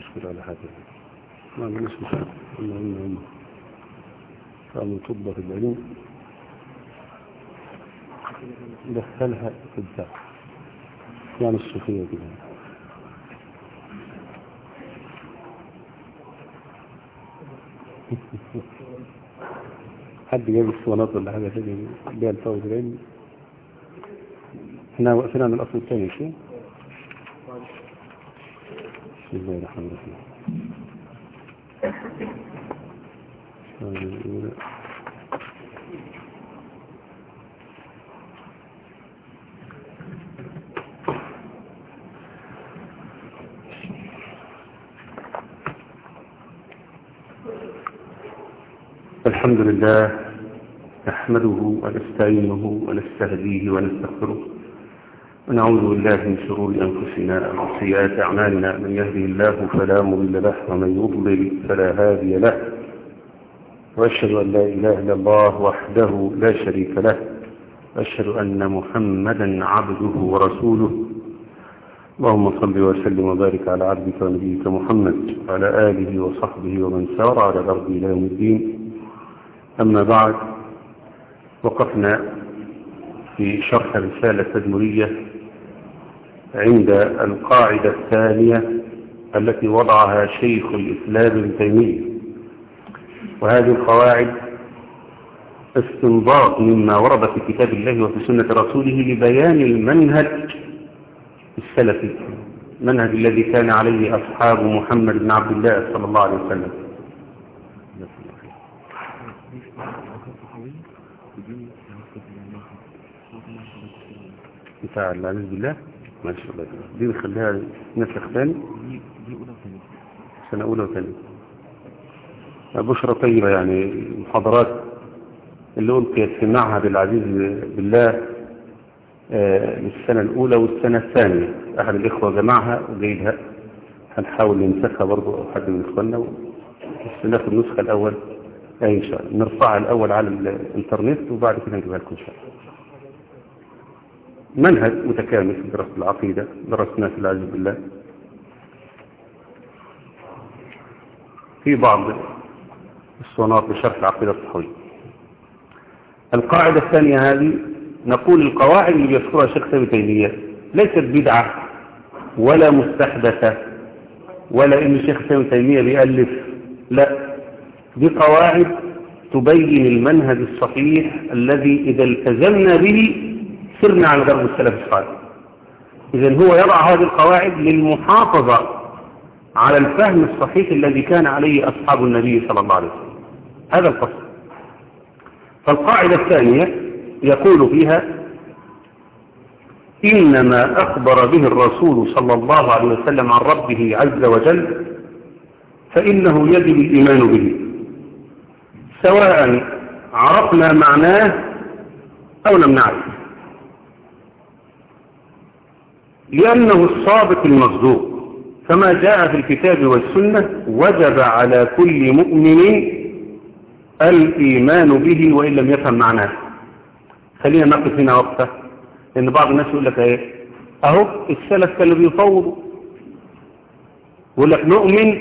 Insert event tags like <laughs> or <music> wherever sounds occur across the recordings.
شاء الله مش مشكله ولا حاجة ما مش مشكله المهم هم كانوا تبه في العلوم. دخلها في الدعوة يعني الصوفية كده. <laughs> حد جايب الصوانات ولا حاجة كده بيها الفوز العلمي. إحنا واقفين عن الأصل الثاني شو؟ الأولى الحمد لله نحمده ونستعينه ونستهديه ونستغفره. ونعوذ بالله من شرور أنفسنا وسيئات أعمالنا. من يهده الله فلا مضل له ومن يضلل فلا هادي له. وأشهد أن لا إله إلا الله وحده لا شريك له. وأشهد أن محمدا عبده ورسوله. اللهم صل وسلم وبارك على عبدك ونبيك محمد وعلى آله وصحبه ومن سار على درب إلى يوم الدين. أما بعد وقفنا في شرح رسالة تدمرية عند القاعدة الثانية التي وضعها شيخ الإسلام تيمية. وهذه القواعد استنباط مما ورد في كتاب الله وفي سنة رسوله لبيان المنهج السلفي المنهج الذي كان عليه أصحاب محمد بن عبد الله صلى الله عليه وسلم. بتاع العزيز بالله. ما شاء الله. دي نخليها نسخ ثاني سنة أولى وثانية. بشرى طيبة يعني المحاضرات اللي ألقيت في معهد العزيز بالله آه للسنة الأولى والسنة الثانية. أحد الإخوة جمعها وجايبها هنحاول ننسخها برضو أو حد من إخواننا. بس ناخد النسخة الأول أي إن شاء الله. نرفعها الأول على الإنترنت وبعد كده نجيبها لكم إن شاء الله. منهج متكامل في دراسة العقيدة درسناه في العزيز بالله. في بعض الصناط لشرح العقيدة الصحوية. القاعدة الثانية هذه نقول القواعد اللي بيذكرها شيخ سامي تيمية ليست بدعة ولا مستحدثة ولا إن الشيخ سامي تيمية بيألف لا. دي قواعد تبين المنهج الصحيح الذي إذا التزمنا به سرنا على درب السلف الصالح. إذا هو يضع هذه القواعد للمحافظة على الفهم الصحيح الذي كان عليه أصحاب النبي صلى الله عليه وسلم. هذا الفصل. فالقاعدة الثانية يقول فيها إنما أخبر به الرسول صلى الله عليه وسلم عن ربه عز وجل فإنه يجب الإيمان به. سواء عرفنا معناه أو لم نعرف لأنه الصادق المصدوق. كما جاء في الكتاب والسنة وجب على كل مؤمن الإيمان به وإن لم يفهم معناه. خلينا نقف هنا وقفة لأن بعض الناس يقول لك إيه؟ أهو السلف كانوا بيفوضوا. يقول لك نؤمن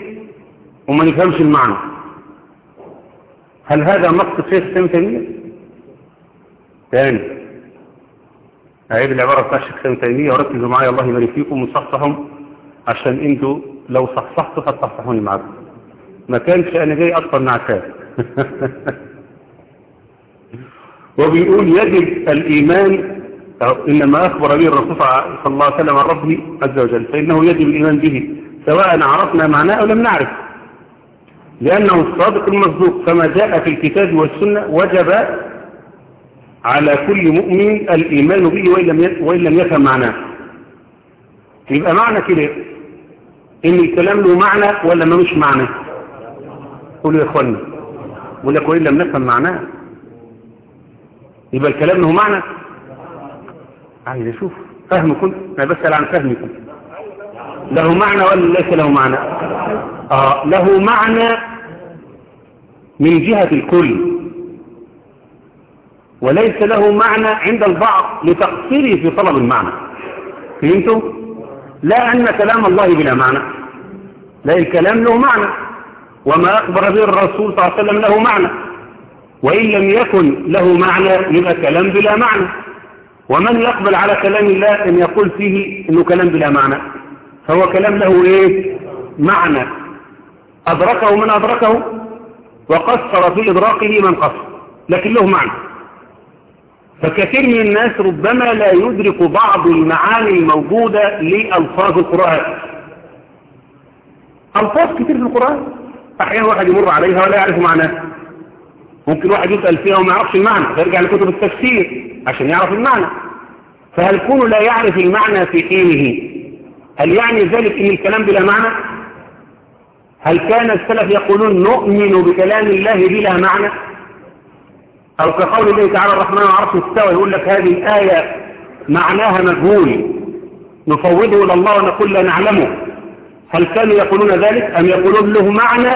وما نفهمش المعنى. هل هذا مقصد شيخ سامي تيمية؟ هذه العبارة بتاع الشيخ سامي تيمية. وركزوا معايا الله يبارك فيكم وصحصحهم عشان أنتوا لو صحصحتوا هتصححوني معاكم. ما كانش أنا جاي أكثر نعسان <laughs> وبيقول يجب الإيمان إنما أخبر به الرسول صلى الله عليه وسلم عن ربه عز وجل فإنه يجب الإيمان به سواء عرفنا معناه أو لم نعرف. لأنه الصادق المصدوق كما جاء في الكتاب والسنة وجب على كل مؤمن الإيمان به وإن لم وإن لم يفهم معناه. يبقى معنى كده. إن الكلام له معنى ولا ملوش معنى؟ قولوا يا إخواني يقول لك وإن لم نفهم معناه. يبقى الكلام له معنى؟ عايز أشوف. فهمكم؟ أنا بسأل عن فهمكم. له معنى ولا ليس له معنى؟ آه له معنى من جهة الكل. وليس له معنى عند البعض لتقصيره في طلب المعنى. فهمتم؟ لا أن كلام الله بلا معنى. لا الكلام له معنى. وما أخبر به الرسول صلى الله عليه وسلم له معنى. وإن لم يكن له معنى يبقى كلام بلا معنى. ومن يقبل على كلام الله أن يقول فيه أنه كلام بلا معنى؟ فهو كلام له إيه؟ معنى. أدركه من أدركه وقصر في إدراكه من قصر لكن له معنى. فكثير من الناس ربما لا يدرك بعض المعاني الموجودة لألفاظ القرآن. ألفاظ كثير في القرآن. أحيانا واحد يمر عليها ولا يعرف معناها ممكن واحد يسأل فيها وما يعرفش المعنى فيرجع لكتب التفسير عشان يعرف المعنى. فهل كون لا يعرف المعنى في حينه هل يعني ذلك إن الكلام بلا معنى؟ هل كان السلف يقولون نؤمن بكلام الله بلا معنى؟ أو كقول الله تعالى الرحمن العرش استوى يقول لك هذه الآية معناها مجهول نفوضه إلى الله ونقول لا نعلمه. هل كانوا يقولون ذلك؟ أم يقولون له معنى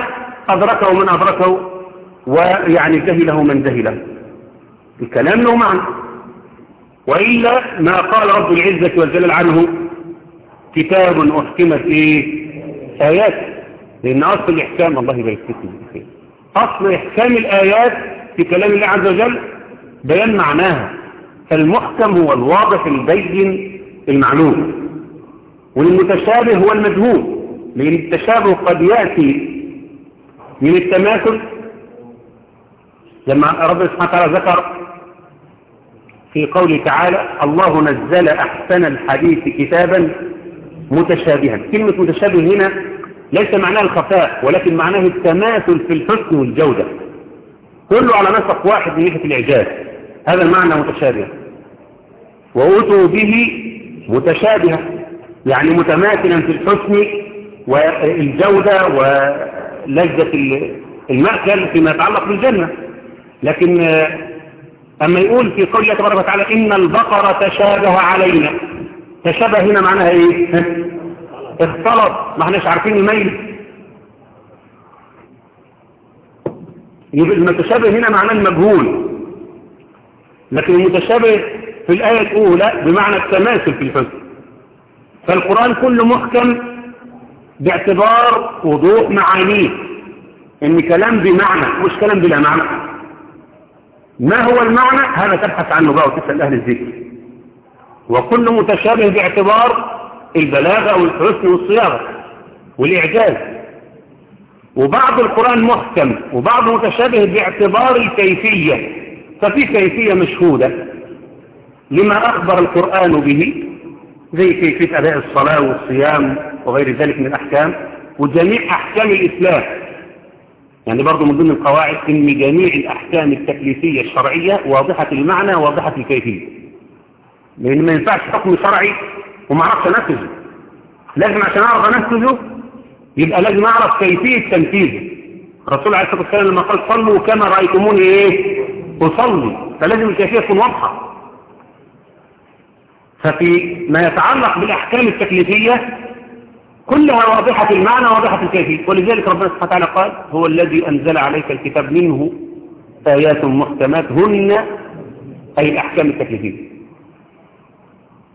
أدركه من أدركه ويعني جهله من جهله. الكلام له معنى. وإلا ما قال رب العزة والجلال عنه كتاب أحكمت إيه آيات. لأن أصل الإحكام الله يبارك فيكم أصل إحكام الآيات في كلام الله عز وجل بيان معناها. فالمحكم هو الواضح البين المعلوم. والمتشابه هو المجهول. لأن التشابه قد يأتي من التماثل. لما رب سبحانه وتعالى ذكر في قوله تعالى الله نزل أحسن الحديث كتابا متشابها. كلمة متشابه هنا ليس معناها الخفاء ولكن معناه التماثل في الحسن والجودة. كله على نسق واحد من ناحية الإعجاز. هذا المعنى متشابه. وأتوا به متشابها يعني متماثلا في الحسن والجودة ولذة المأكل فيما يتعلق بالجنة. لكن أما يقول في قوله تبارك وتعالى إن البقرة تشابه علينا. تشابه هنا معناها إيه؟ اختلط. ما إحناش عارفين الميل. يبقى المتشابه هنا معناه المجهول. لكن المتشابه في الآية الأولى بمعنى التماثل في الحسن فالقرآن كله محكم باعتبار وضوح معانيه. إن كلام بمعنى مش كلام بلا معنى. ما هو المعنى؟ هذا تبحث عنه بقى وتسأل أهل الذكر. وكل متشابه باعتبار البلاغة والحسن والصياغة والإعجاز. وبعض القرآن محكم وبعض متشابه باعتبار الكيفية ففي كيفية مشهودة لما أخبر القرآن به زي كيفية أداء الصلاة والصيام وغير ذلك من الأحكام وجميع أحكام الإسلام. يعني برضو من ضمن القواعد إن جميع الأحكام التكليفية الشرعية واضحة المعنى واضحة الكيفية. لأن ما ينفعش حكم شرعي وما أعرفش أنفذه. لازم عشان أعرف أنفذه يبقى لازم أعرف كيفية تنفيذه. الرسول عليه الصلاة والسلام لما قال صلوا كما رأيتموني إيه؟ أصلي. فلازم الكيفية تكون واضحة. ففي ما يتعلق بالأحكام التكليفية كلها واضحة المعنى واضحة الكيفية. ولذلك ربنا سبحانه وتعالى قال هو الذي أنزل عليك الكتاب منه آيات محكمات هن أي الأحكام التكليفية.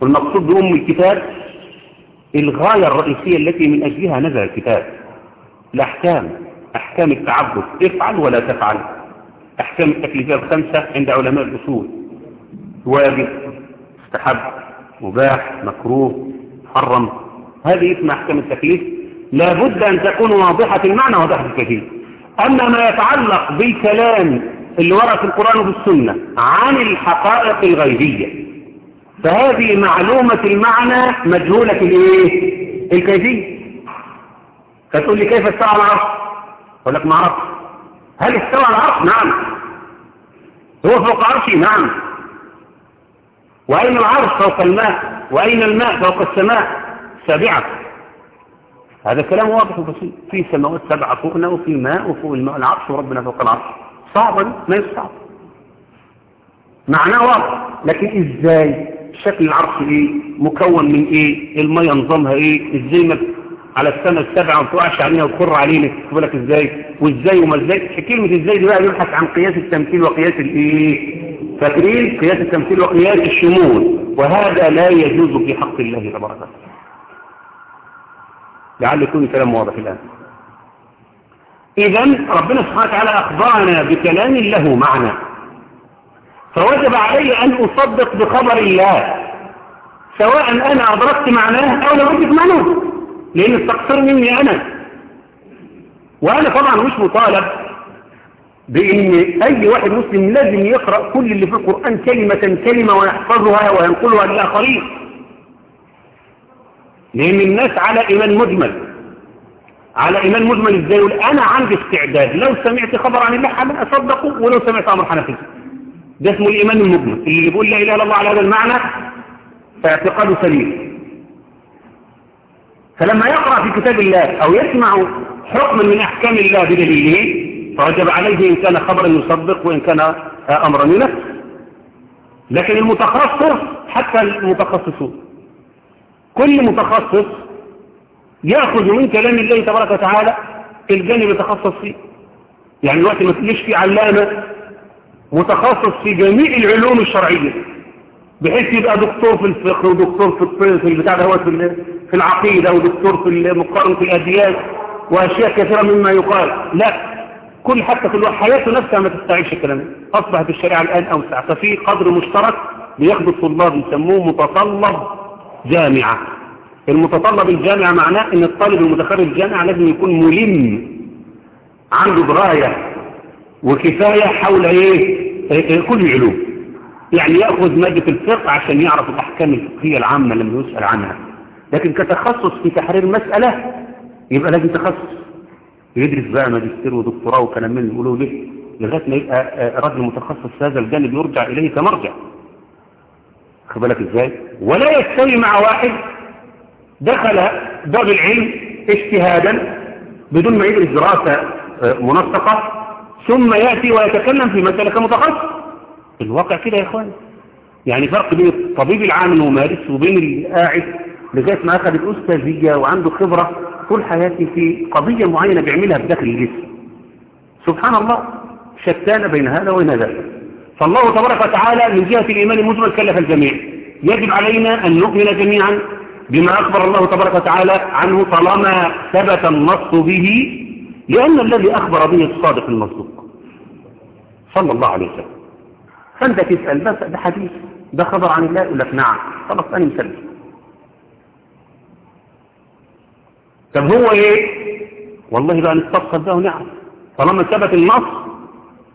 والمقصود بأم الكتاب الغاية الرئيسية التي من أجلها نزل الكتاب. الأحكام أحكام التعبد. افعل ولا تفعل. أحكام التكليفية الخمسة عند علماء الأصول. واجب استحب مباح مكروه محرم. هذه اسمها أحكام التكليف. لابد أن تكون واضحة المعنى واضحة الكثير أما ما يتعلق بالكلام اللي ورد في القرآن وبالسنة عن الحقائق الغيبية فهذه معلومة المعنى مجهولة الإيه؟ الكيفية. فتقول لي كيف استوى العرش أقول لك ما أعرفش هل استوى العرش نعم. هو فوق عرشي؟ نعم. وأين العرش فوق الماء؟ وأين الماء فوق السماء؟ سابعة. هذا كلام واضح وبسيط. في سماوات سبعة فوقنا وفي ماء وفوق الماء. العرش وربنا فوق العرش. صعبا؟ ما يصعب. معناه واضح. لكن إزاي؟ شكل العرش إيه؟ مكون من إيه؟ المية نظامها إيه؟ إزاي ما على السماء السبعة وما تقعش علينا وتخر علينا بالك إزاي؟ وإزاي وما إزاي؟ كلمة إزاي دي بقى يبحث عن قياس التمثيل وقياس الإيه؟ فاكرين؟ قياس التمثيل وقياس الشمول. وهذا لا يجوز في حق الله تبارك وتعالى. لعل يكون الكلام واضح الآن. إذا ربنا سبحانه وتعالى أخبرنا بكلام له معنى فوجب علي أن أصدق بخبر الله. سواء أنا أدركت معناه أو لم أدرك معناه. لأن التقصير مني أنا. وأنا طبعا مش مطالب بأن أي واحد مسلم لازم يقرأ كل اللي في القرآن كلمة كلمة ويحفظها وينقلها للآخرين. لأن الناس على إيمان مجمل. على إيمان مجمل إزاي؟ أنا عندي استعداد. لو سمعت خبر عن الله حمل أصدقه ولو سمعت أمر حنفذه ده اسمه الإيمان المجمل. اللي يقول لا إله إلا الله على هذا المعنى فاعتقاده سليم. فلما يقرأ في كتاب الله أو يسمع حكما من أحكام الله بدليله فوجب عليه إن كان خبرا يصدق وإن كان أمرا ينفذ. لكن المتخصص حتى المتخصصون كل متخصص يأخذ من كلام الله تبارك وتعالى الجانب يتخصص فيه. يعني الوقت ما تقولش في علامة متخصص في جميع العلوم الشرعية بحيث يبقى دكتور في الفقه ودكتور في في البتاع ده هو في العقيدة ودكتور في المقارنة في الأديان وأشياء كثيرة مما يقال. لا كل حتى في حياته نفسها ما تستعيش الكلام ده. أصبحت الشريعة الآن أوسع ففي قدر مشترك بياخد الطلاب يسموه متطلب جامعة. المتطلب الجامعة معناه إن الطالب المتخرج الجامعة لازم يكون ملم عنده دراية وكفاية حول إيه؟ كل العلوم يعني يأخذ مادة الفقه عشان يعرف الأحكام الفقهية العامة لما يسأل عنها. لكن كتخصص في تحرير مسألة يبقى لازم تخصص. يدرس بقى ماجستير ودكتوراه وكلام من يقولوا ليه لغاية ما يبقى راجل متخصص في هذا الجانب يرجع إليه كمرجع. خد بالك إزاي؟ ولا يستوي مع واحد دخل باب العلم اجتهادا بدون ما يدرس دراسة منسقة ثم يأتي ويتكلم في مسألة كمتخصص الواقع كده يا إخوان. يعني فرق بين الطبيب العام الممارس وبين اللي قاعد لغاية ما أخذ الأستاذية وعنده خبرة طول حياتي في قضية معينة بيعملها بداخل الجسم. سبحان الله شتان بين هذا وبين ذلك. فالله تبارك وتعالى من جهة الإيمان المجمل كلف الجميع. يجب علينا أن نؤمن جميعا بما أخبر الله تبارك وتعالى عنه طالما ثبت النص به لأن الذي أخبر به الصادق المصدوق. صلى الله عليه وسلم. فأنت تسأل بس ده حديث ده خبر عن الله يقول لك نعم. خلاص أنا مسلم. طب هو إيه؟ والله بقى نستفقد ده ونعم طالما ثبت النص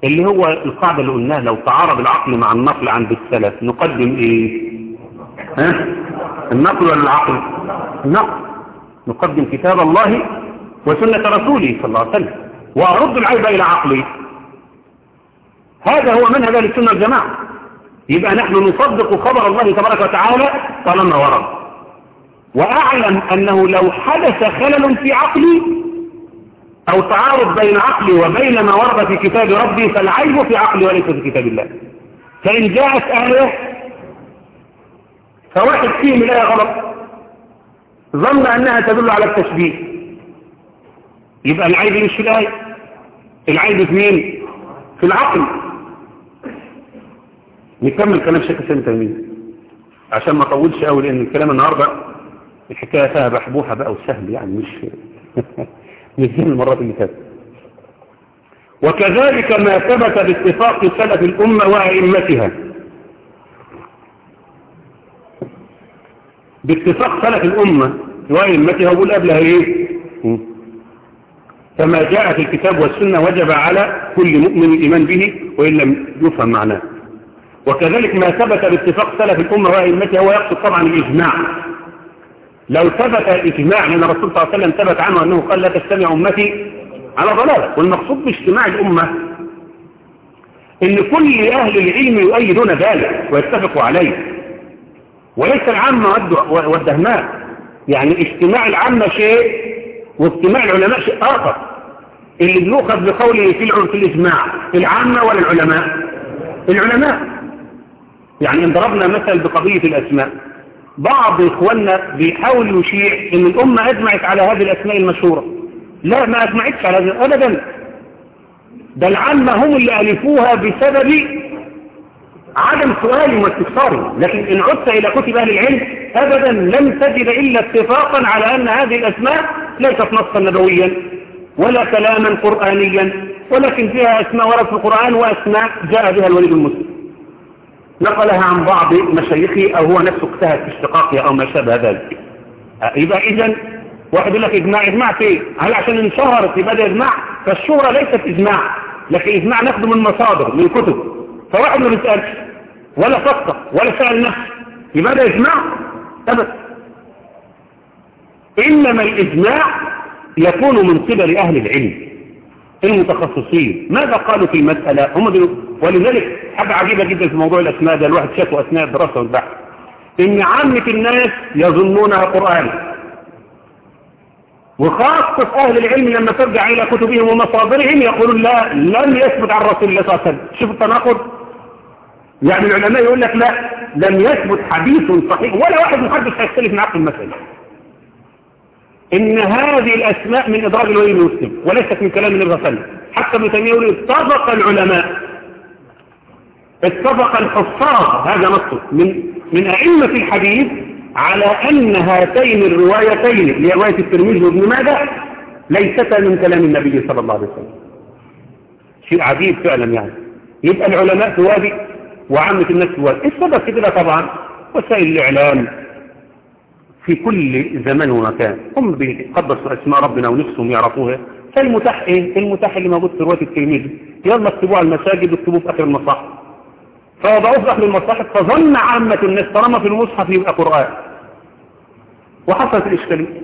اللي هو القاعدة اللي قلناها لو تعارض العقل مع النقل عند السلف نقدم إيه؟ ها؟ النقل ولا العقل؟ النقل. نقدم كتاب الله وسنة رسوله صلى الله عليه وسلم وأرد العيب إلى عقلي. هذا هو منهج أهل السنة والجماعة. يبقى نحن نصدق خبر الله تبارك وتعالى طالما ورد. وأعلم أنه لو حدث خلل في عقلي أو تعارض بين عقلي وبين ما ورد في كتاب ربي فالعيب في عقلي وليس في كتاب الله. فإن جاءت آية فواحد فيهم الآية غلط ظن أنها تدل على التشبيه. يبقى العيب مش في الآية. العيب في مين؟ في العقل. نكمل كلام شيخ سامي تلميذ. عشان ما اطولش قوي لأن الكلام النهارده الحكاية فيها بحبوحة بقى وسهل يعني مش <laughs> مش زي المرات اللي فاتت. وكذلك ما ثبت باتفاق سلف الأمة وأئمتها. باتفاق سلف الأمة وأئمتها وقول قبلها إيه؟ فما جاء في الكتاب والسنة وجب على كل مؤمن الإيمان به وإن لم يفهم معناه. وكذلك ما ثبت باتفاق سلف الأمة وأئمتها هو يقصد طبعا الإجماع. لو ثبت الإجماع لأن الرسول صلى الله عليه وسلم ثبت عنه أنه قال لا تجتمع أمتي على ضلالة. والمقصود باجتماع الأمة إن كل أهل العلم يؤيدون ذلك ويتفقوا عليه. وليس العامة والدهماء. يعني اجتماع العامة شيء واجتماع العلماء شيء آخر. اللي بيؤخذ بقوله في في الإجماع العامة ولا العلماء؟ العلماء. يعني إن ضربنا مثل بقضية الأسماء. بعض إخواننا بيحاول يشيع إن الأمة أجمعت على هذه الأسماء المشهورة. لا ما أجمعتش على هذا أبدا. ده العامة هم اللي ألفوها بسبب عدم سؤال واستفسار. لكن إن عدت إلى كتب أهل العلم أبدا لم تجد إلا اتفاقا على أن هذه الأسماء ليست نصا نبويا ولا كلاما قرآنيا ولكن فيها أسماء ورد في القرآن وأسماء جاء بها الوليد المسلم. نقلها عن بعض مشايخه أو هو نفسه اجتهد في اشتقاقها أو ما شابه ذلك. يبقى إذا واحد يقول لك إجماع إجماع فيه هل عشان انشهرت يبقى إجماع؟ فالشهرة ليست إجماع لكن إجماع ناخده من مصادر من كتب. فواحد ما بيسألش ولا فكر ولا سأل نفسه يبقى إجماع؟ أبدا. إنما الإجماع يكون من قبل أهل العلم المتخصصين. ماذا قالوا في المسألة؟ هم ولذلك حاجة عجيبة جدا في موضوع الأسماء ده الواحد شافه أثناء الدراسة والبحث إن عامة الناس يظنونها قرآن. وخاصة أهل العلم لما ترجع إلى كتبهم ومصادرهم يقولون لا لم يثبت عن رسول الله صلى الله عليه وسلم. شوف التناقض. يعني العلماء يقول لك لا لم يثبت حديث صحيح. ولا واحد محدث هيختلف معك في المسألة. إن هذه الأسماء من إدراج الولي المسلم وليست من كلام النبي صلى الله عليه وسلم. حتى ابن تيمية يقول اتفق العلماء. اتفق الحفاظ هذا نصه من من أئمة الحديث على أن هاتين الروايتين رواية الترمذي وابن ماجه ليستا من كلام النبي صلى الله عليه وسلم. شيء عجيب فعلا يعني. يبقى العلماء في وادي وعامة الناس في وادي السبب في كده طبعا وسائل الإعلام. في كل زمان ومكان. هم بيقدسوا أسماء ربنا ونفسهم يعرفوها. فالمتاح إيه؟ المتاح اللي موجود في رواية الترمذي يلا اكتبوه على المساجد واكتبوه في آخر المصاحف فوضعوه في آخر المصاحف فظن عامة الناس طالما في المصحف يبقى قرآن. وحصلت الإشكالية.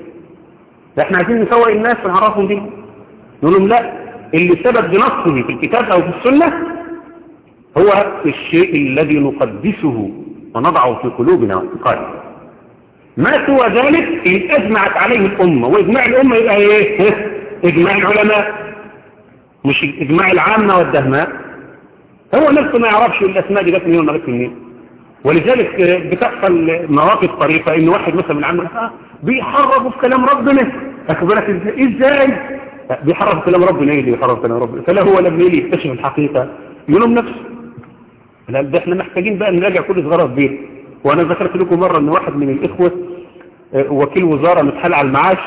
إحنا عايزين نسوي الناس ونعرفهم دي. نقول لهم لا اللي ثبت بنصه في الكتاب أو في السنة هو الشيء الذي نقدسه ونضعه في قلوبنا واعتقادنا ما سوى ذلك إن أجمعت عليه الأمة وإجماع الأمة يبقى إيه؟ إجماع العلماء مش إجماع العامة والدهماء. هو نفسه ما يعرفش الأسماء دي جت منين وما جت منين. ولذلك بتحصل مواقف طريفة إن واحد مثلا من آه بيحرفوا في كلام ربنا. أكبرك إزاي؟ إزاي في كلام ربنا إيه اللي بيحرفوا في كلام ربنا؟ فلا هو لما يجي يكتشف الحقيقة. يلوم نفسه. لا ده إحنا محتاجين بقى نراجع كل صغيرة في وأنا ذكرت لكم مرة أن واحد من الإخوة وكيل وزارة متحال على المعاش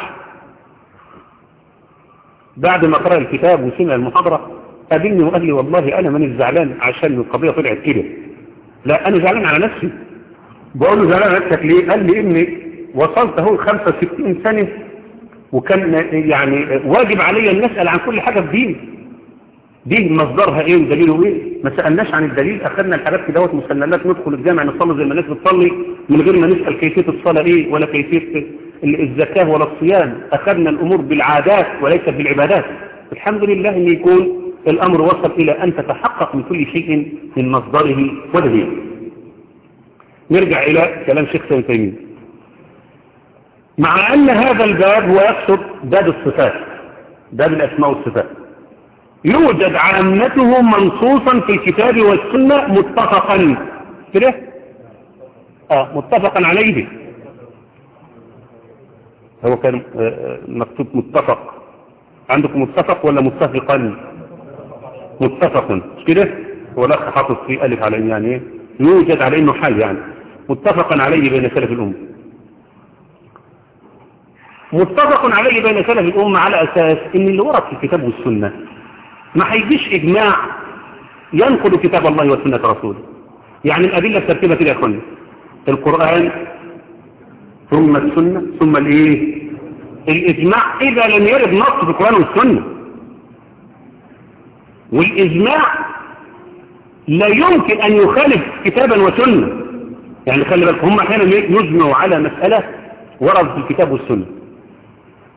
بعد ما قرأ الكتاب وسمع المحاضرة قابلني وقال لي والله أنا من الزعلان عشان القضية طلعت كده. لا أنا زعلان على نفسي. بقول له زعلان على نفسك ليه؟ قال لي إني وصلت أهو 65 سنة وكان يعني واجب علي أن نسأل عن كل حاجة في ديني. دي مصدرها إيه ودليله إيه ما سألناش عن الدليل أخذنا الحاجات دوت مسلمات ندخل الجامع نصلي زي ما الناس بتصلي من غير ما نسأل كيفية الصلاة إيه ولا كيفية الزكاة ولا الصيام. أخذنا الأمور بالعادات وليس بالعبادات. الحمد لله إن يكون الأمر وصل إلى أن تتحقق من كل شيء من مصدره ودليله. نرجع إلى كلام شيخ سيد مع أن هذا الباب هو يقصد باب الصفات باب الأسماء والصفات. يوجد عامته منصوصا في الكتاب والسنة متفقا. كده؟ آه متفقا عليه. هو كان مكتوب متفق. عندكم متفق ولا متفقا؟ متفق. مش كده؟ هو الاخ حاطط فيه ألف على يعني إيه؟ يوجد على إنه حال يعني. متفقا عليه بين سلف الأمة. متفق عليه بين سلف الأمة على أساس إن اللي ورد في الكتاب والسنة ما هيجيش إجماع ينقض كتاب الله وسنة رسوله. يعني الأدلة الترتيبة كده يا أخواني القرآن ثم السنة ثم الإيه؟ الإجماع. إذا لم يرد نص في القرآن والسنة والإجماع لا يمكن أن يخالف كتابا وسنة. يعني خلي بالك هم أحيانا يجمعوا على مسألة ورد في الكتاب والسنة.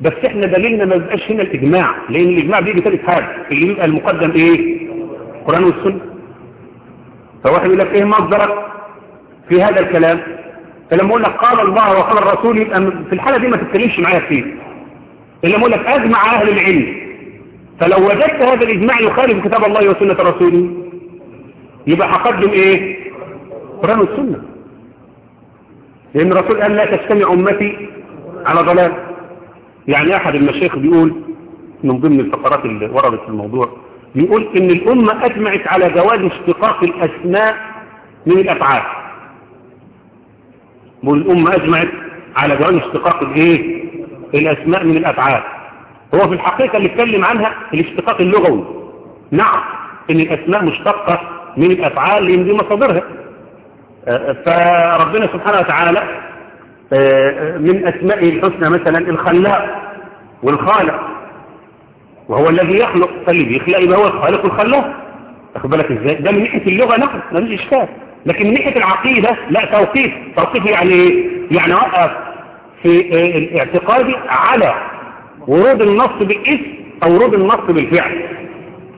بس إحنا دليلنا ما بيبقاش هنا الإجماع لأن الإجماع بيجي ثالث حاجة اللي بيبقى المقدم إيه؟ القرآن والسنة. فواحد يقول لك إيه مصدرك في هذا الكلام؟ فلما أقول لك قال الله وقال الرسول يبقى في الحالة دي ما تتكلمش معايا فيه إلا أقول لك أجمع أهل العلم فلو وجدت هذا الإجماع يخالف كتاب الله وسنة رسوله يبقى هقدم إيه؟ قرآن والسنة. لأن الرسول قال لا تجتمع أمتي على ضلال. يعني أحد المشايخ بيقول من ضمن الفقرات اللي وردت في الموضوع بيقول إن الأمة أجمعت على جواز اشتقاق الأسماء من الأفعال. بيقول الأمة أجمعت على جواز اشتقاق الإيه؟ الأسماء من الأفعال. هو في الحقيقة اللي اتكلم عنها الاشتقاق اللغوي. نعم إن الأسماء مشتقة من الأفعال لأن دي مصادرها. فربنا سبحانه وتعالى من أسمائه الحسنى مثلا الخلاق والخالق وهو الذي يخلق. فاللي بيخلق يبقى هو الخالق والخلاق. أخذ بالك إزاي؟ ده من ناحية اللغة نعم ما فيش إشكال. لكن من ناحية العقيدة لا توقيف. توقيف يعني يعني وقف في الاعتقاد على ورود النص بالاسم أو ورود النص بالفعل.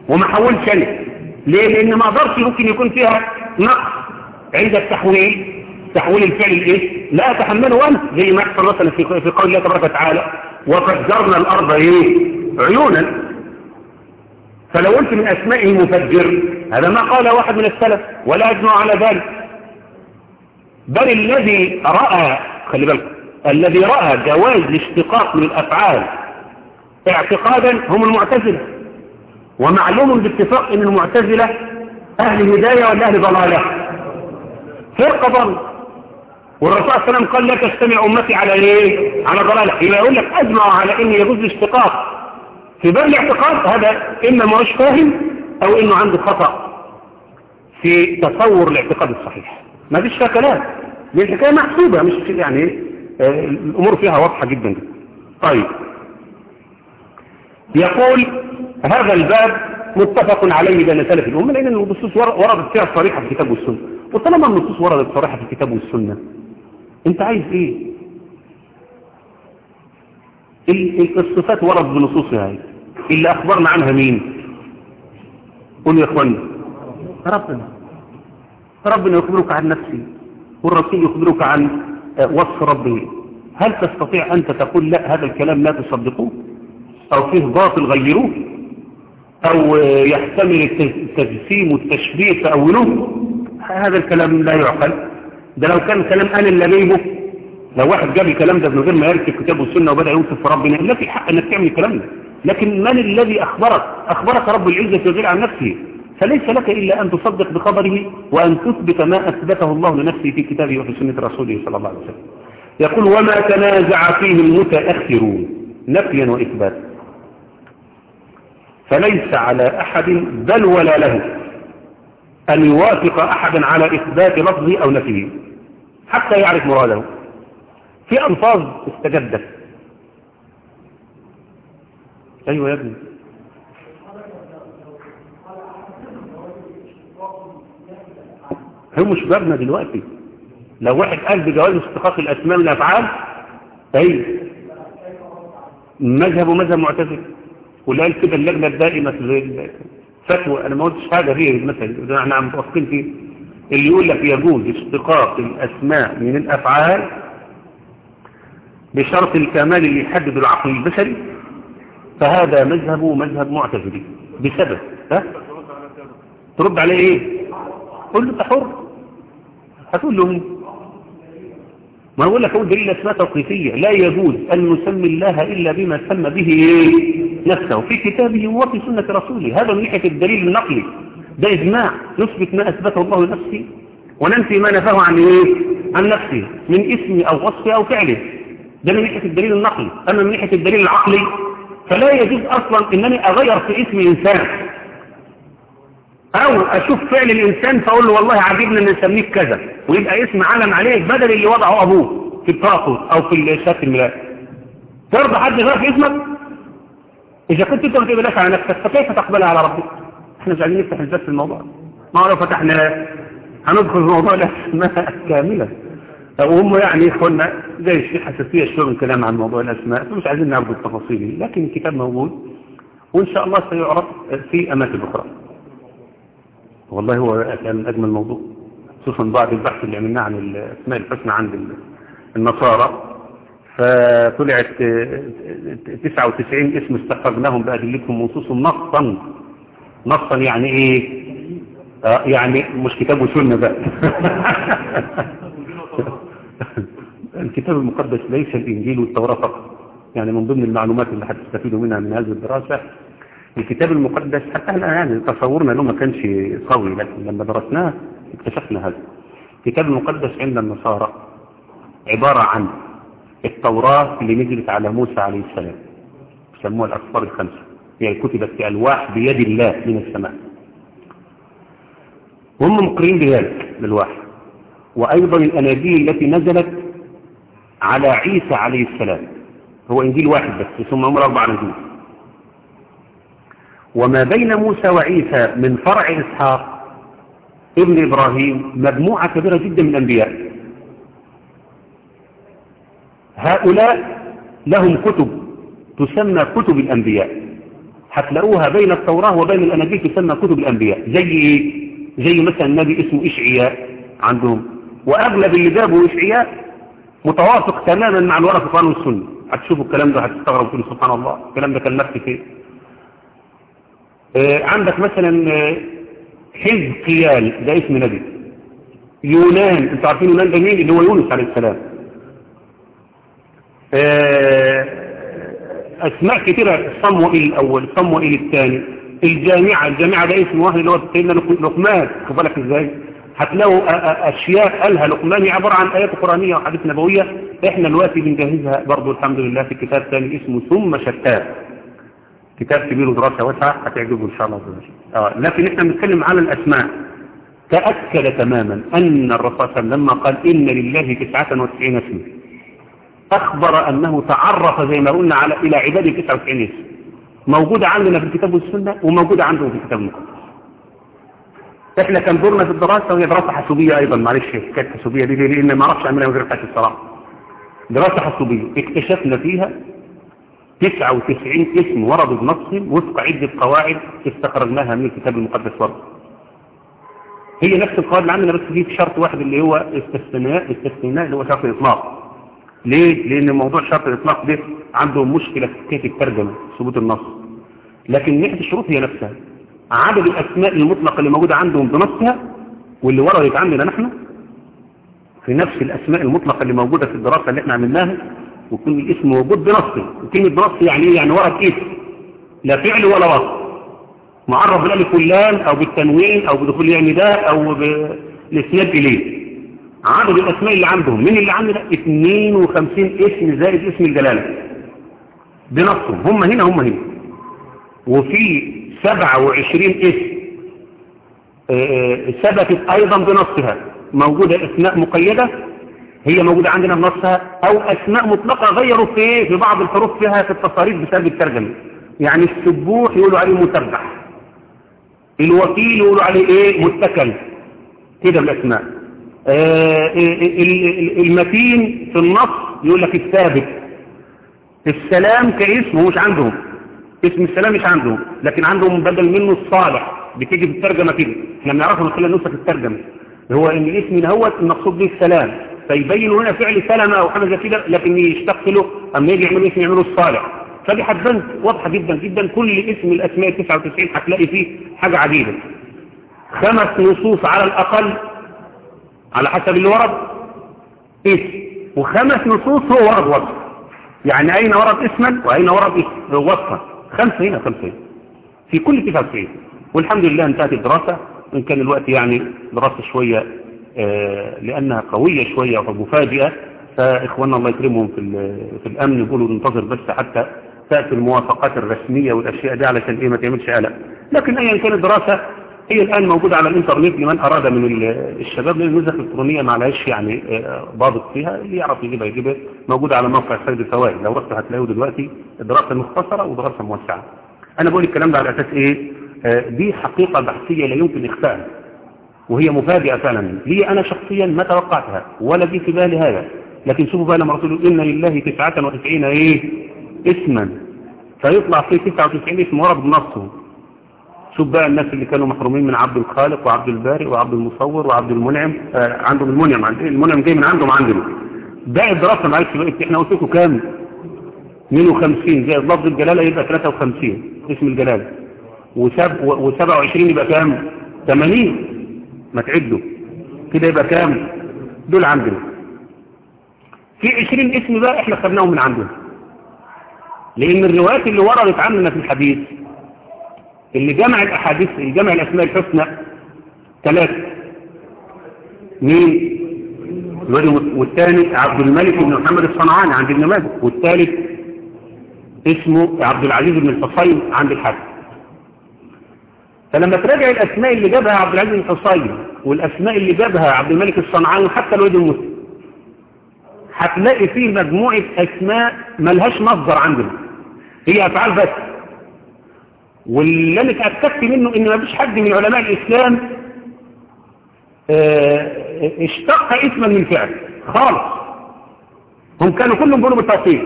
وما حولش أنا. ليه؟ لأن ما أقدرش ممكن يكون فيها نقص عند التحويل. تحويل الفعل الايه لا اتحمله أنا زي ما يحصل مثلا في في قول الله تبارك وتعالى وفجرنا الأرض إيه عيونا. فلو قلت من أسمائه مفجر هذا ما قال واحد من السلف ولا أجمع على ذلك. بل الذي رأى خلي بالك الذي رأى جواز الاشتقاق من الأفعال اعتقادا هم المعتزلة ومعلوم باتفاق إن المعتزلة أهل هداية ولا أهل ضلالة. فرقة ضل. والرسول صلى الله عليه وسلم قال لا تجتمع أمتي على إيه؟ على ضلالة. يبقى يقول لك أجمع على إن يجوز الاشتقاق في باب الاعتقاد هذا إما ما هوش فاهم أو إنه عنده خطأ في تصور الاعتقاد الصحيح. ما فيش فيها كلام. دي الحكاية محسوبة مش يعني آه الأمور فيها واضحة جدا. جدا طيب. يقول هذا الباب متفق عليه بين سلف الأمة لأن النصوص وردت فيها صريحة في الكتاب والسنة وطالما النصوص وردت صريحة في الكتاب والسنة انت عايز إيه؟ الصفات وردت بنصوصها هاي اللي أخبرنا عنها مين؟ قول يا إخواني. ربنا. ربنا يخبرك عن نفسه والرسول يخبرك عن وصف ربه. هل تستطيع أنت تقول لا هذا الكلام لا تصدقوه؟ أو فيه باطل غيروه؟ أو يحتمل التجسيم والتشبيه تأولوه هذا الكلام لا يعقل. ده لو كان كلام أنا اللي جايبه لو واحد جاب الكلام ده من غير ما يركب الكتاب والسنة وبدأ يوصف ربنا لا في حق أنك تعمل الكلام ده. لكن من الذي أخبرك؟ أخبرك رب العزة وجل عن نفسه. فليس لك إلا أن تصدق بخبره وأن تثبت ما أثبته الله لنفسه في كتابه وفي سنة رسوله صلى الله عليه وسلم. يقول وما تنازع فيه المتأخرون. نفيا وإثباتا فليس على أحد بل ولا له. أن يوافق أحدا على إثبات لفظه أو نفيه حتى يعرف مراده. في ألفاظ استجدت. أيوة يا ابني. هو مش بابنا دلوقتي. لو واحد قال بجواز استحقاق الأسماء من الأفعال أي. مذهب معتزل. واللي قال كده اللجنة الدائمة في فتوى. أنا ما قلتش حاجة فيه المثل ده إحنا متوافقين فيه اللي يقول لك يجوز اشتقاق الأسماء من الأفعال بشرط الكمال اللي يحدد العقل البشري فهذا مذهبه مذهب معتزلي. بسبب ها؟ ترد عليه إيه؟ قل له حر هتقول له ما أقول لك أقول دليل اسماء توقيفيه لا يجوز أن نسمي الله إلا بما سمى به. إيه؟ نفسه في كتابه وفي سنة رسوله. هذا من ناحيه الدليل النقلي. ده اجماع نثبت ما أثبته الله لنفسه وننفي ما نفاه عن إيه؟ عن نفسه من اسمه أو وصفه أو فعله. ده من ناحيه الدليل النقلي. أما من ناحيه الدليل العقلي فلا يجوز أصلا إنني أغير في اسم إنسان. أو أشوف فعل الإنسان فأقول له والله عجبنا إن نسميك كذا. ويبقى اسم علم عليك بدل اللي وضعه أبوه في الباسورد أو في شهاده الميلاد ترضى حد غير في اسمك؟ إذا كنت انت ما على نفسك فكيف تقبلها على ربك؟ إحنا مش عايزين نفتح البث الموضوع. ما لو فتحنا هندخل في موضوع الأسماء كاملة. وهم يعني اخوانا زي الشيخ حساسية شغل كلام عن موضوع الأسماء فمش عايزين نعرض التفاصيل لكن الكتاب موجود وإن شاء الله سيعرض في أماكن أخرى. والله هو كان أجمل موضوع خصوصا بعد البحث اللي عملناه عن الأسماء الحسنى عند النصارى فطلعت 99 اسم استخرجناهم بأدلتهم ونصوصهم نصا. نصا يعني إيه؟ آه يعني مش كتاب وسنة بقى. <laughs> الكتاب المقدس ليس الإنجيل والتوراة فقط. يعني من ضمن المعلومات اللي هتستفيدوا منها من هذه الدراسة الكتاب المقدس حتى الآن يعني تصورنا له ما كانش قوي لكن لما درسناه اكتشفنا هذا. الكتاب المقدس عند النصارى عبارة عن التوراة اللي نزلت على موسى عليه السلام يسموها الأسفار الخمسة. هي يعني كتبت في ألواح بيد الله من السماء. هم مقرين بذلك للوحي وأيضا الأناجيل التي نزلت على عيسى عليه السلام. هو إنجيل واحد بس ثم عمر أربع أناجيل وما بين موسى وعيسى من فرع إسحاق ابن إبراهيم مجموعة كبيرة جدا من الأنبياء. هؤلاء لهم كتب تسمى كتب الأنبياء. هتلاقوها بين التوراة وبين الأناجيل تسمى كتب الأنبياء. زي إيه؟ زي مثلا النبي اسمه إشعياء عندهم. وأغلب اللي جابوا إشعياء متوافق تماما مع الورقة القرآن والسنة هتشوفوا الكلام ده هتستغربوا تقولوا سبحان الله الكلام ده كان نفسي فيه آه عندك مثلا آه حزقيال ده اسم نبي. يونان أنتوا عارفين يونان ده مين؟ اللي هو يونس عليه السلام. آه أسماء كثيرة. صموئيل الأول صموئيل الثاني. الجامعة الجامعة ده اسم واحد اللي هو سيدنا لقمان. خد بالك إزاي؟ هتلاقوا أشياء قالها. لقمان عبارة عن آيات قرآنية وحديث نبوية. إحنا دلوقتي بنجهزها برضو الحمد لله في كتاب ثاني اسمه ثم شتات كتاب كبير ودراسة واسعة هتعجبه إن شاء الله. آه لكن إحنا بنتكلم على الأسماء. تأكد تماما أن الرسول صلى الله عليه وسلم لما قال إن لله 99 اسما. أخبر أنه تعرف زي ما قلنا على إلى عباده 99 اسم موجودة عندنا في الكتاب والسنة وموجودة عندهم في الكتاب المقدس. إحنا كان دورنا في الدراسة وهي دراسة حسوبية أيضا معلش حكاية حسوبية دي لأن ما أعرفش أعملها غير حاجة الصراحة. دراسة حسوبية اكتشفنا فيها 99 اسم وردوا بنصهم وفق عدة قواعد استخرجناها من الكتاب المقدس برضه. هي نفس القواعد اللي عندنا بس في شرط واحد اللي هو استثناء استثناء اللي هو شرط الإطلاق. ليه؟ لأن موضوع شرط الإطلاق ده عنده مشكلة في كيف الترجمة ثبوت النص. لكن نحن الشروط هي نفسها. عدد الأسماء المطلقة اللي موجودة عندهم بنصها واللي وردت عندنا نحن في نفس الأسماء المطلقة اللي موجودة في الدراسة اللي إحنا عملناها ويكون الاسم موجود بنصه وكلمة بنص يعني إيه؟ يعني ورد اسم لا فعل ولا وصف. معرف بالألف واللام أو بالتنوين أو بدخول يعني ده أو بالاسناد إليه. عدد الأسماء اللي عندهم. من اللي عندنا 52 اسم زائد اسم الجلالة. بنصهم هم هنا هم هنا. وفي 27 اسم. ثبتت أيضا بنصها موجودة أسماء مقيدة؟ هي موجودة عندنا بنصها أو أسماء مطلقة غيروا في في بعض الحروف فيها في التصاريف بسبب الترجمة. يعني السبوح يقولوا عليه مسبح. الوكيل يقولوا عليه إيه؟ متكل. كده الأسماء. آه المتين في النص يقول لك الثابت. السلام كاسم هو مش عندهم. اسم السلام مش عندهم. لكن عندهم بدل منه الصالح. بتيجي في الترجمة كده. إحنا بنعرفه من خلال نسخ الترجمة. هو إن الاسم هو المقصود به السلام. فيبينوا هنا فعل سلمة أو حاجة زي كده لكن يشتق له أما يجي يعملوا اسم يعملوا الصالح. فدي حدبنت واضحة جدا جدا. كل اسم الأسماء 99 هتلاقي فيه حاجة عجيبة. خمس نصوص على الأقل. على حسب اللي ورد اسم. وخمس نصوص هو ورد وصف. يعني أين ورد اسما وأين ورد وصفا خمسه هنا خمسه هنا في كل 99 والحمد لله انتهت الدراسة. وان كان الوقت يعني دراسة شوية آه لأنها قوية شوية ومفاجئه فإخواننا الله يكرمهم في في الأمن يقولوا ننتظر بس حتى تأتي الموافقات الرسمية والأشياء دي علشان إيه ما تعملش قلق. لكن ايا كانت الدراسه هي الآن موجودة على الإنترنت لمن أراد من الشباب لأن النسخ الإلكترونية ما عليهاش يعني ضابط فيها اللي يعرف يجيبها يجيبها موجودة على موقع سيد الفوائد. لو رحت هتلاقيه دلوقتي دراسة مختصرة ودراسة موسعة. أنا بقول الكلام ده على أساس إيه؟ دي حقيقة بحثية لا يمكن إخفائها وهي مفاجئة فعلا. لي أنا شخصيا ما توقعتها ولا دي في بالي هذا. لكن شوفوا بقى لما رسول إن لله تسعة وتسعين إيه؟ اسما. فيطلع فيه 99 اسم ورد بنصه. شوف بقى الناس اللي كانوا محرومين من عبد الخالق وعبد البارئ وعبد المصور وعبد المنعم آه عندهم المنعم المنعم جاي من عندهم عندنا. باقي الدراسة معلش بقى إحنا قلت لكم كام؟ 52 زائد لفظ الجلالة يبقى 53 اسم الجلالة. و27 يبقى كام؟ 80 ما تعدوا. كده يبقى كام؟ دول عندنا. في 20 اسم بقى إحنا خدناهم من عندنا. لأن الروايات اللي وردت عننا في الحديث اللي جمع الأحاديث اللي جمع الأسماء الحسنى ثلاثة. مين؟ والثاني عبد الملك بن محمد الصنعاني عند ابن ماجه. والثالث اسمه عبد العزيز بن الحصين عند الحاكم. فلما تراجع الأسماء اللي جابها عبد العزيز بن الحصين والأسماء اللي جابها عبد الملك الصنعاني وحتى الواد المسلم هتلاقي فيه مجموعة أسماء ملهاش مصدر عندنا. هي أفعال بس. واللي أنا اتاكدت منه إن ما فيش حد من علماء الإسلام آه اشتق اسما من فعل خالص. هم كانوا كلهم بيقولوا بالتوقيف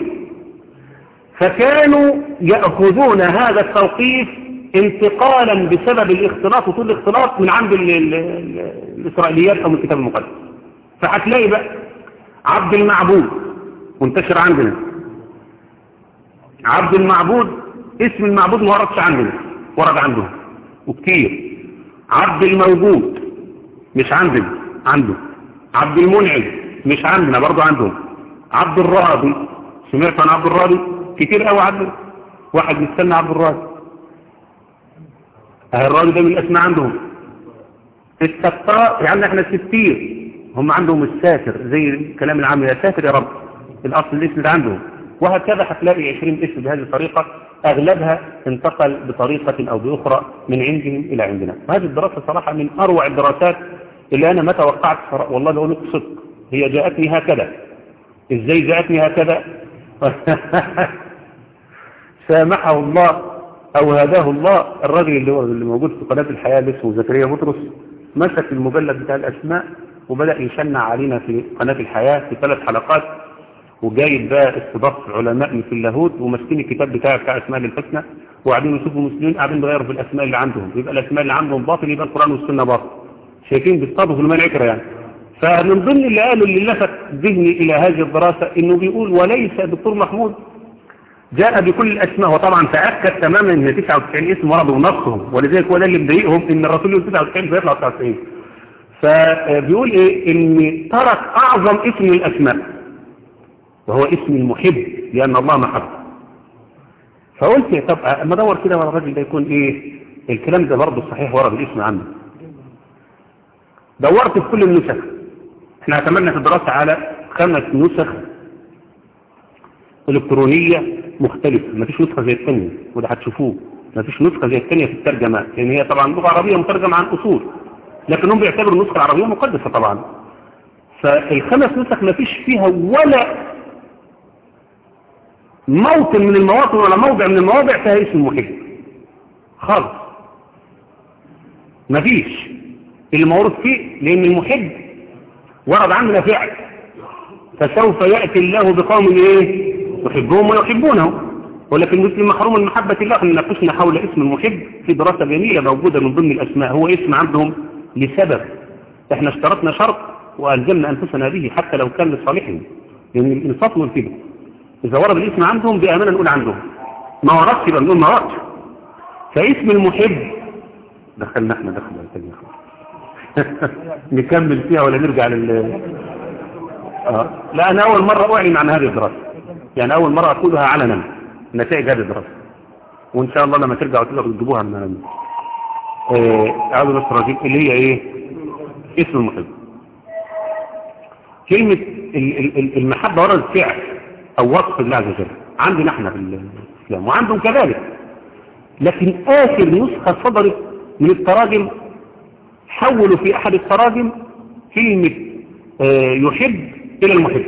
فكانوا يأخذون هذا التوقيف انتقالا بسبب الاختلاط وطول الاختلاط من عند ال ال ال الإسرائيليات أو من الكتاب المقدس. فهتلاقي بقى عبد المعبود منتشر عندنا. عبد المعبود اسم المعبود ما وردش عندنا ورد عندهم وكتير. عبد الموجود مش عندنا عنده. عبد المنعم مش عندنا برضو عندهم. عبد الراضي سمعت عن عبد الراضي؟ كتير قوي عندنا واحد مستنى عبد الراضي. اهي الراضي ده من الأسماء عندهم. الستار يعني إحنا الستير. هم عندهم الساتر زي الكلام العام يا ساتر يا رب. الأصل الاسم ده عندهم. وهكذا هتلاقي 20 اسم بهذه الطريقة. أغلبها انتقل بطريقة أو بأخرى من عندهم إلى عندنا. وهذه الدراسة صراحة من أروع الدراسات اللي أنا ما توقعت والله لو لك صدق هي جاءتني هكذا. إزاي جاءتني هكذا؟ <laughs> سامحه الله أو هداه الله. الراجل اللي هو اللي موجود في قناة الحياة اللي اسمه زكريا بطرس مسك المجلد بتاع الأسماء وبدأ يشنع علينا في قناة الحياة في ثلاث حلقات. وجايب بقى استضاف علماء مثل اللاهوت وماسكين الكتاب بتاعه بتاع أسماء للحسنى وقاعدين يشوفوا المسلمين قاعدين بيغيروا في الأسماء اللي عندهم. يبقى الأسماء اللي عندهم باطل يبقى القرآن والسنة باطل. شايفين؟ بيصطادوا في المال عكرة يعني. فمن ضمن اللي قالوا اللي لفت ذهني إلى هذه الدراسة إنه بيقول وليس دكتور محمود. جاء بكل الأسماء وطبعا تأكد تماما إن 99 اسم وردوا نصهم. ولذلك هو ده اللي مضايقهم إن الرسول يقول 99 فيطلع 99 فبيقول إيه؟ ان ترك أعظم اسم من الأسماء. وهو اسم المحب لأن الله محب. فقلت طب أما أدور كده ورا الراجل ده يكون إيه؟ الكلام ده برضه صحيح ورا الاسم عنه. دورت في كل النسخ. إحنا اعتمدنا في الدراسة على خمس نسخ إلكترونية مختلفة. ما فيش نسخة زي الثانية وده هتشوفوه. ما فيش نسخة زي الثانية في الترجمة لأن هي طبعا لغة عربية مترجمة عن أصول. لكن هم بيعتبروا النسخة العربية مقدسة طبعا. فالخمس نسخ ما فيش فيها ولا موطن من المواطن ولا موضع من المواضع فيها اسم المحب خالص. ما فيش اللي موروث فيه لأن المحب ورد عندنا فعل. فسوف يأتي الله بقوم إيه؟ يحبهم ويحبونه. ولكن المسلم محروم من محبة الله ناقشنا حول اسم المحب في دراسة جميلة موجودة من ضمن الأسماء هو اسم عندهم لسبب. إحنا اشترطنا شرط وألزمنا أنفسنا به حتى لو كان لصالحهم. لأن الإنصاف والكبر إذا ورد الاسم عندهم بأمانة نقول عندهم. ما وردش يبقى نقول ما وردش. فاسم المحب. دخلنا إحنا دخلنا تاني <laughs> نكمل فيها ولا نرجع لل آه. لا أنا أول مرة أعلن عن هذه الدراسة. يعني أول مرة أقولها علنا. نتائج هذه الدراسة. وإن شاء الله لما ترجعوا تقدروا تجيبوها من أعوذ بالله الرجيم اللي هي إيه؟ اسم المحب. كلمة المحبة ورد فعل. أو وصف الله عز وجل عندنا إحنا في الإسلام وعندهم كذلك. لكن آخر نسخة صدرت من التراجم حولوا في أحد التراجم كلمة آه يحب إلى المحب.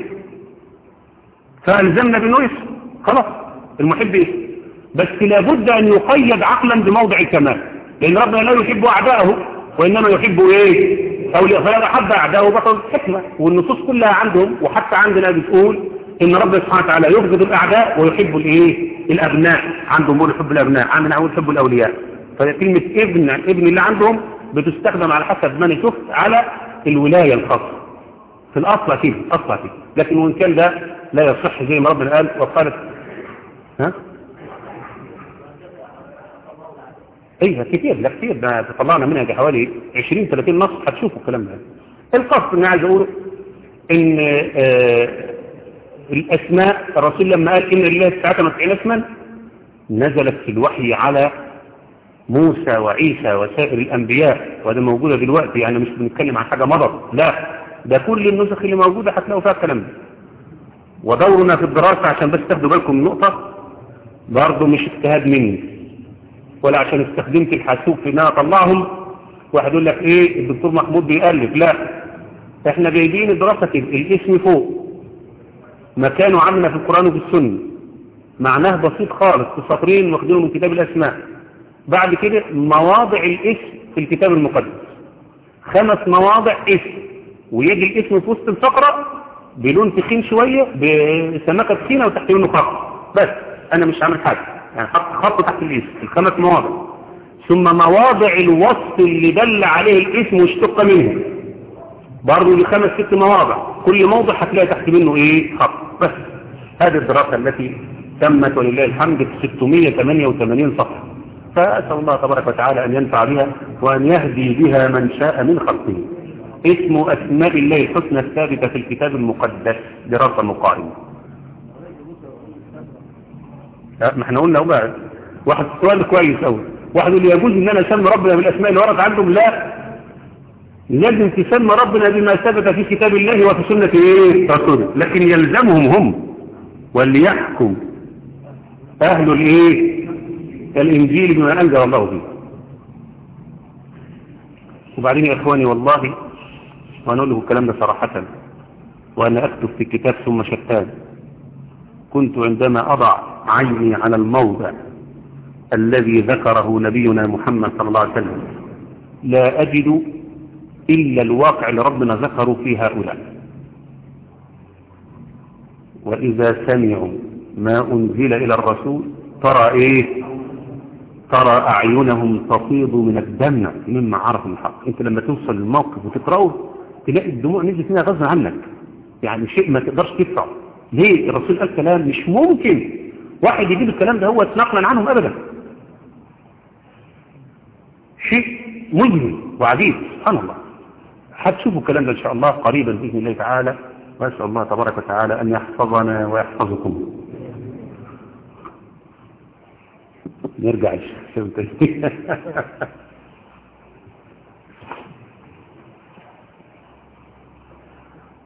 فألزمنا بانه اسم خلاص المحب اسم بس لابد أن يقيد عقلا بموضع الكمال. لأن ربنا لا يحب أعداءه وإنما يحب إيه؟ أولياء. فلا احب أعداءه بطل حكمة. والنصوص كلها عندهم وحتى عندنا بتقول إن ربنا سبحانه وتعالى يبغض الأعداء ويحب الإيه؟ الأبناء. عندهم يقول يحب الأبناء. عندنا يقول يحب الأولياء. فكلمة ابن ابن اللي عندهم بتستخدم على حسب أنا شفت على الولاية الخاصة. في الأصل كده أصل كده لكن وإن كان ده لا يصح زي ما ربنا قال وقالت ها؟ أيوه كتير لا كتير ده طلعنا منها حوالي 20 30 نص هتشوفوا الكلام ده. القصد اللي عايز اقوله إن آه الأسماء الرسول لما قال إن لله 99 اسما نزلت في الوحي على موسى وعيسى وسائر الأنبياء وده موجوده دلوقتي يعني مش بنتكلم عن حاجة مضت لا. ده كل النسخ اللي موجودة هتلاقوا فيها الكلام ده. ودورنا في الدراسة عشان بس تاخدوا بالكم من نقطة برضه مش اجتهاد مني ولا عشان استخدمت الحاسوب في إن أنا أطلعهم واحد يقول لك إيه الدكتور محمود بيألف لا. إحنا جايبين الدراسة كده الاسم فوق. مكانه عامنا في القرآن وفي السنة. معناه بسيط خالص في سطرين واخدينه من كتاب الأسماء. بعد كده مواضع الاسم في الكتاب المقدس. خمس مواضع اسم. ويجي الاسم في وسط الفقرة بلون تخين شوية بسمكة تخينة وتحت منه خط بس أنا مش عامل حاجة. يعني حط خط تحت الاسم الخمس مواضع. ثم مواضع الوصف اللي دل عليه الاسم واشتق منه. برضه لخمس ست مواضع. كل موضع هتلاقي تحت منه إيه؟ خط. بس. هذه الدراسة التي تمت ولله الحمد في 688 صفحة. فأسأل الله تبارك وتعالى أن ينفع بها وأن يهدي بها من شاء من خلقه. اسم أسماء الله الحسنى الثابتة في الكتاب المقدس. دراسة مقارنة. ما إحنا قلنا بقى واحد سؤال كويس قوي واحد يقول يجوز إن أنا أسمي ربنا بالأسماء اللي ورد عندهم؟ لا. لازم تسمى ربنا بما ثبت في كتاب الله وفي سنة إيه رسوله. لكن يلزمهم هم واللي يحكم أهل الإيه؟ الإنجيل بما أنزل الله فيه. وبعدين يا إخواني والله وأنا أقول له الكلام ده صراحة وأنا أكتب في كتاب ثم شتان. كنت عندما أضع عيني على الموضع الذي ذكره نبينا محمد صلى الله عليه وسلم لا أجد إلا الواقع اللي ربنا ذكره في هؤلاء. وإذا سمعوا ما أنزل إلى الرسول ترى إيه؟ ترى أعينهم تفيض من الدمع مما عرفوا الحق. أنت لما توصل للموقف وتقرأه تلاقي الدموع نزلت هنا غصب عنك. يعني شيء ما تقدرش تدفعه ليه؟ الرسول قال كلام مش ممكن. واحد يجيب الكلام ده هو نقلا عنهم أبدا. شيء مجرم وعديد سبحان الله. هتشوفوا الكلام ده إن شاء الله قريبا بإذن الله تعالى وأسأل الله تبارك وتعالى أن يحفظنا ويحفظكم. نرجع <laughs>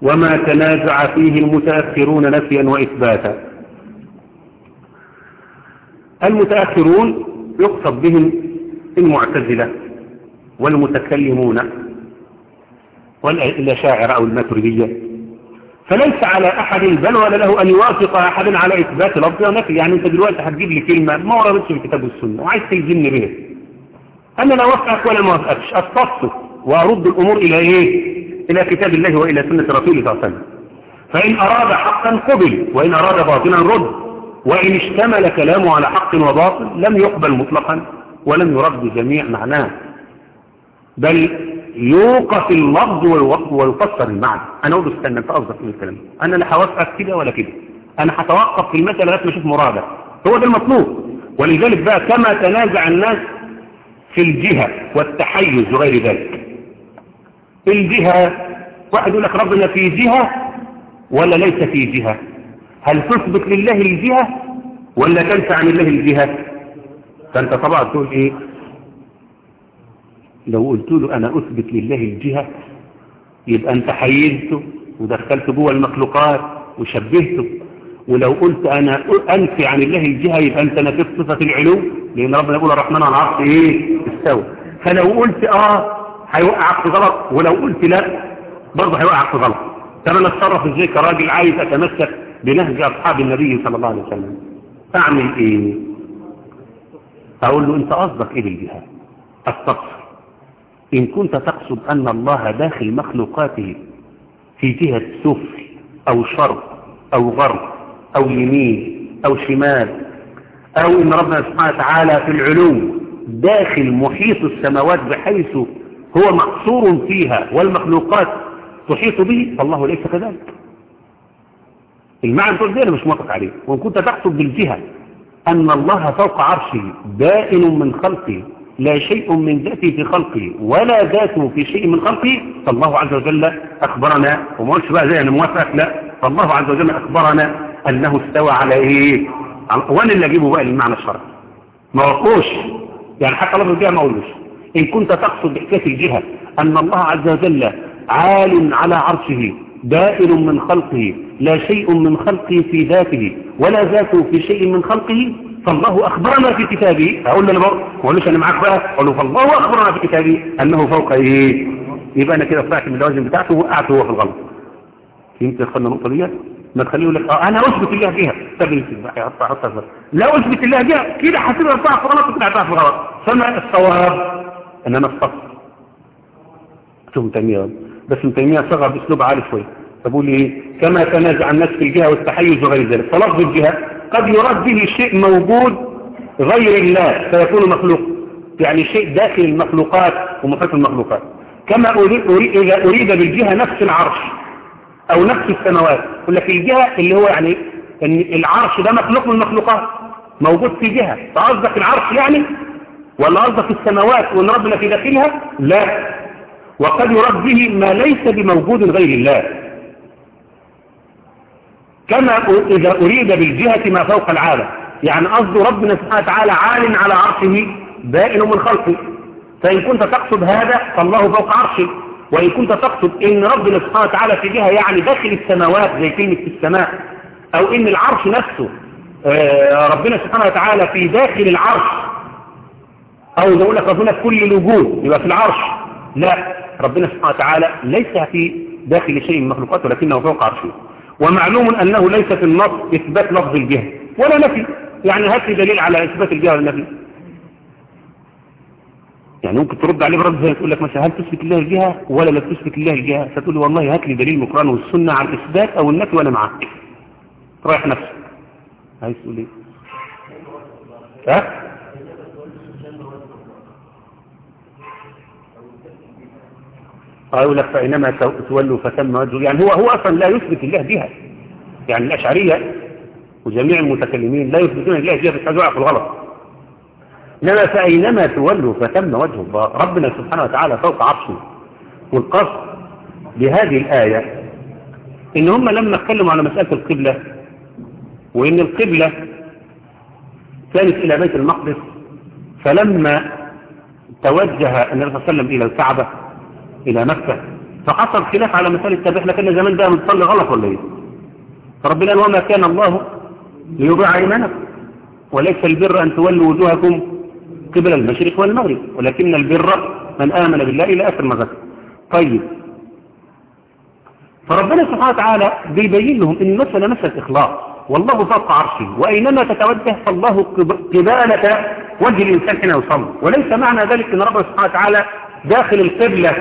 وما تنازع فيه المتأخرون نفيا وإثباتا. المتأخرون يقصد بهم المعتزلة والمتكلمون. والأشاعر أو الماتريدية. فليس على أحد بل ولا له أن يوافق أحد على إثبات لفظ ونفي يعني أنت دلوقتي هتجيب لي كلمة ما وردتش في الكتاب والسنة وعايز تلزمني بها. أنا لا أوافقك ولا ما أوافقكش أتصف وأرد الأمور إلى إيه؟ إلى كتاب الله وإلى سنة رسوله صلى الله عليه وسلم. فإن أراد حقا قبل وإن أراد باطلا رد. وإن اشتمل كلامه على حق وباطل لم يقبل مطلقا ولم يرد جميع معناه. بل يوقف اللفظ ويفسر المعنى. أنا أقول استنى أنت قصدك إيه الكلام؟ أنا لا هوافقك كده ولا كده. أنا هتوقف في المساله لغاية ما أشوف مرادك هو ده المطلوب. ولذلك بقى كما تنازع الناس في الجهة والتحيز وغير ذلك. الجهة واحد يقول لك ربنا في جهة ولا ليس في جهة؟ هل تثبت لله الجهة ولا تنفع عن الله الجهة؟ فأنت طبعا تقول إيه؟ لو قلت له أنا أثبت لله الجهة يبقى أنت حيزته ودخلت جوه المخلوقات وشبهته. ولو قلت أنا أنفي عن الله الجهة يبقى أنت نفيت صفة العلو لأن ربنا يقول الرحمن على العرش إيه؟ استوى. فلو قلت آه هيوقعك في غلط ولو قلت لا برضه هيوقعك في غلط. طب أنا أتصرف إزاي كراجل عايز أتمسك بنهج أصحاب النبي صلى الله عليه وسلم؟ أعمل إيه؟ أقول له أنت قصدك إيه بالجهة أستغفر. إن كنت تقصد أن الله داخل مخلوقاته في جهة سفل أو شرق أو غرب أو يمين أو شمال أو إن ربنا سبحانه وتعالى في العلو داخل محيط السماوات بحيث هو مقصور فيها والمخلوقات تحيط به فالله ليس كذلك. المعنى تقول ده أنا مش موافق عليه. وإن كنت تقصد بالجهة أن الله فوق عرشه بائن من خلقه لا شيء من ذاته في خلقه ولا ذاته في شيء من خلقه. فالله عز وجل أخبرنا وما قلتش بقى زي أنا موافق لا. فالله عز وجل أخبرنا أنه استوى على إيه وأنا اللي أجيبه بقى للمعنى الشرعي؟ ما وقوش يعني حتى لفظ الجهة ما اقولوش إن كنت تقصد بحكايه الجهة أن الله عز وجل عال على عرشه دائر من خلقه لا شيء من خلقه في ذاته ولا ذاته في شيء من خلقه فالله أخبرنا في كتابه أقول له أنا بقى أقول أنا معاك بقى؟ أقول له فالله أخبرنا في كتابه أنه فوق إيه؟ يبقى أنا كده طلعت من اللوازم بتاعته وقعت هو في الغلط. فهمت يا أخوانا النقطة دي ما تخليه يقول لك آه أنا أثبت الله جهه طب حط حط لا أثبت الله جهه كده هتبقى بتاع في غلط وتبقى في غلط. فما الصواب. إن أنا اصطف شوف تيمية. بس ابن تيمية صغر بأسلوب عالي شوية بقول إيه كما تنازع الناس في الجهة والتحيز وغير ذلك فلفظ الجهة قد يراد به شيء موجود غير الله فيكون مخلوق. يعني شيء داخل المخلوقات ومحيط المخلوقات. كما أريد, أريد إذا أريد بالجهة نفس العرش أو نفس السماوات يقول لك الجهة اللي هو يعني إن العرش ده مخلوق من المخلوقات. موجود في جهة. فقصدك العرش يعني؟ ولا قصدك السماوات وإن ربنا في داخلها؟ لا. وقد يرد به ما ليس بموجود غير الله. كما إذا أريد بالجهة ما فوق العالم. يعني قصد ربنا سبحانه وتعالى عال على عرشه بائن من خلقه. فإن كنت تقصد هذا فالله فوق عرشه. وإن كنت تقصد إن ربنا سبحانه وتعالى في جهة يعني داخل السماوات زي كلمة السماء أو إن العرش نفسه ربنا سبحانه وتعالى في داخل العرش أو نقول لك ربنا في كل الوجود يبقى في العرش. لا ربنا سبحانه وتعالى ليس في داخل شيء من المخلوقات ولكنه فوق عرشه. ومعلوم أنه ليس في النص إثبات لفظ الجهة ولا نفي. يعني هات لي دليل على إثبات الجهة والنفي يعني ممكن ترد عليه برد زي تقول لك مثلا هل تثبت الله الجهة ولا لا تثبت الله الجهة؟ فتقول والله هات لي دليل من القرآن والسنة على الإثبات أو النفي وأنا معاك. رايح نفسك. عايز تقول إيه؟ ها؟ قالوا لك فإنما تولوا فتم وجهه يعني هو هو أصلا لا يثبت الله بها. يعني الأشعرية وجميع المتكلمين لا يثبتون الله بها بس في الغلط. إنما فأينما تولوا فتم وجه الله. ربنا سبحانه وتعالى فوق عرشه. والقصد بهذه الآية إن هم لما اتكلموا على مسألة القبلة وإن القبلة كانت إلى بيت المقدس فلما توجه النبي صلى الله عليه وسلم إلى الكعبة إلى مكة فحصل خلاف على مسألة طب إحنا كنا زمان ده بنصلي غلط ولا إيه؟ فربنا قال وما كان الله ليضيع إيمانكم. وليس البر أن تولوا وجوهكم قبل المشرق والمغرب. ولكن البر من آمن بالله إلى آخر ما ذكر. طيب. فربنا سبحانه وتعالى بيبين لهم إن المسألة مسألة إخلاص والله فوق عرشه. وأينما تتوجه فالله قبالة وجه الإنسان حين يصلي. وليس معنى ذلك أن ربنا سبحانه وتعالى داخل القبلة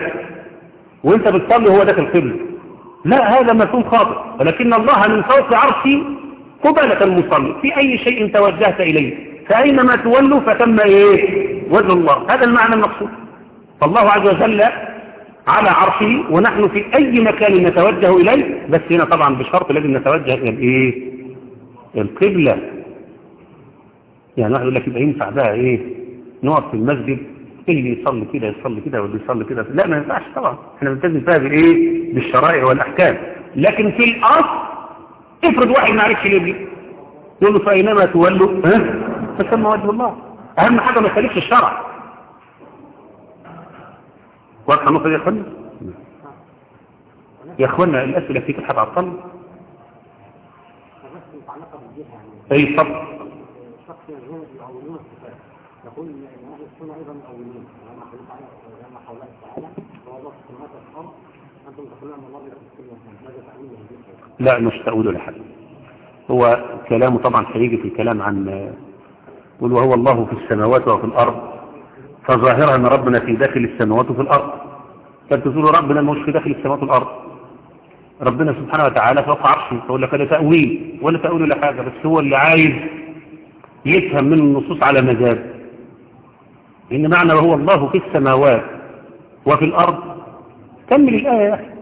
وانت بتصلي هو داخل القبلة. لا هذا مفهوم خاطئ. ولكن الله من فوق عرشه قبالة المصلي. في أي شيء توجهت إليه. فأينما تولوا فتم إيه؟ وجه الله. هذا المعنى المقصود. فالله عز وجل على عرشه ونحن في أي مكان نتوجه إليه بس هنا طبعا بشرط لازم نتوجه إلى الإيه؟ القبلة. يعني واحد يقول لك يبقى ينفع بقى إيه؟ نقف في المسجد. اللي يصلي كده يصلي كده واللي يصلي كده. لا ما ينفعش طبعا. إحنا بنلتزم فيها بالايه بالشرائع والأحكام. لكن في الأصل افرض واحد ما عرفش ليه يقول له فاينما تولوا ها؟ فسمى وجه الله. أهم حاجة ما يخالفش الشرع. واضحه النقطة دي يا اخوانا يا اخوانا الأسئلة في كده هتعطل أي طب يقول ان أيضا اولين لما الله تعالى ووضع السماوات والارض أنتم تقولون أن الله انسان ماذا تأويل لا مش تأويل لحد هو كلامه طبعا هيجي في الكلام عن قل وهو الله في السماوات وفي الأرض فظاهرها أن ربنا في داخل السماوات وفي الأرض. فتقول ربنا مش في داخل السماوات والأرض. ربنا سبحانه وتعالى فوق عرشه يقول لك هذا تأويل ولا تأويل لحاجة بس هو اللي عايز يفهم من النصوص على مزاجه. إن معنى وهو الله في السماوات وفي الأرض. كمل الآية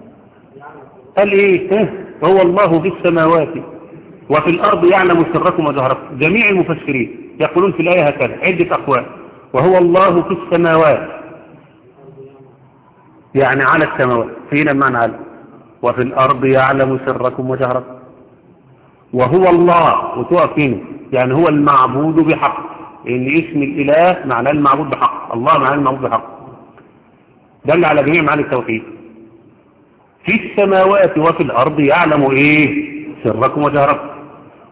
قال إيه؟ وهو الله في السماوات وفي الأرض يعلم سركم وجهركم. جميع المفسرين يقولون في الآية هكذا عدة أقوال. وهو الله في السماوات. يعني على السماوات. فينا معنى على وفي الأرض يعلم سركم وجهركم. وهو الله وتقف يعني هو المعبود بحق. لأن اسم الإله معناه المعبود بحق. الله معناه المعبود بحق. دل على جميع معاني التوحيد. في السماوات وفي الأرض يعلم إيه؟ سركم وجهركم.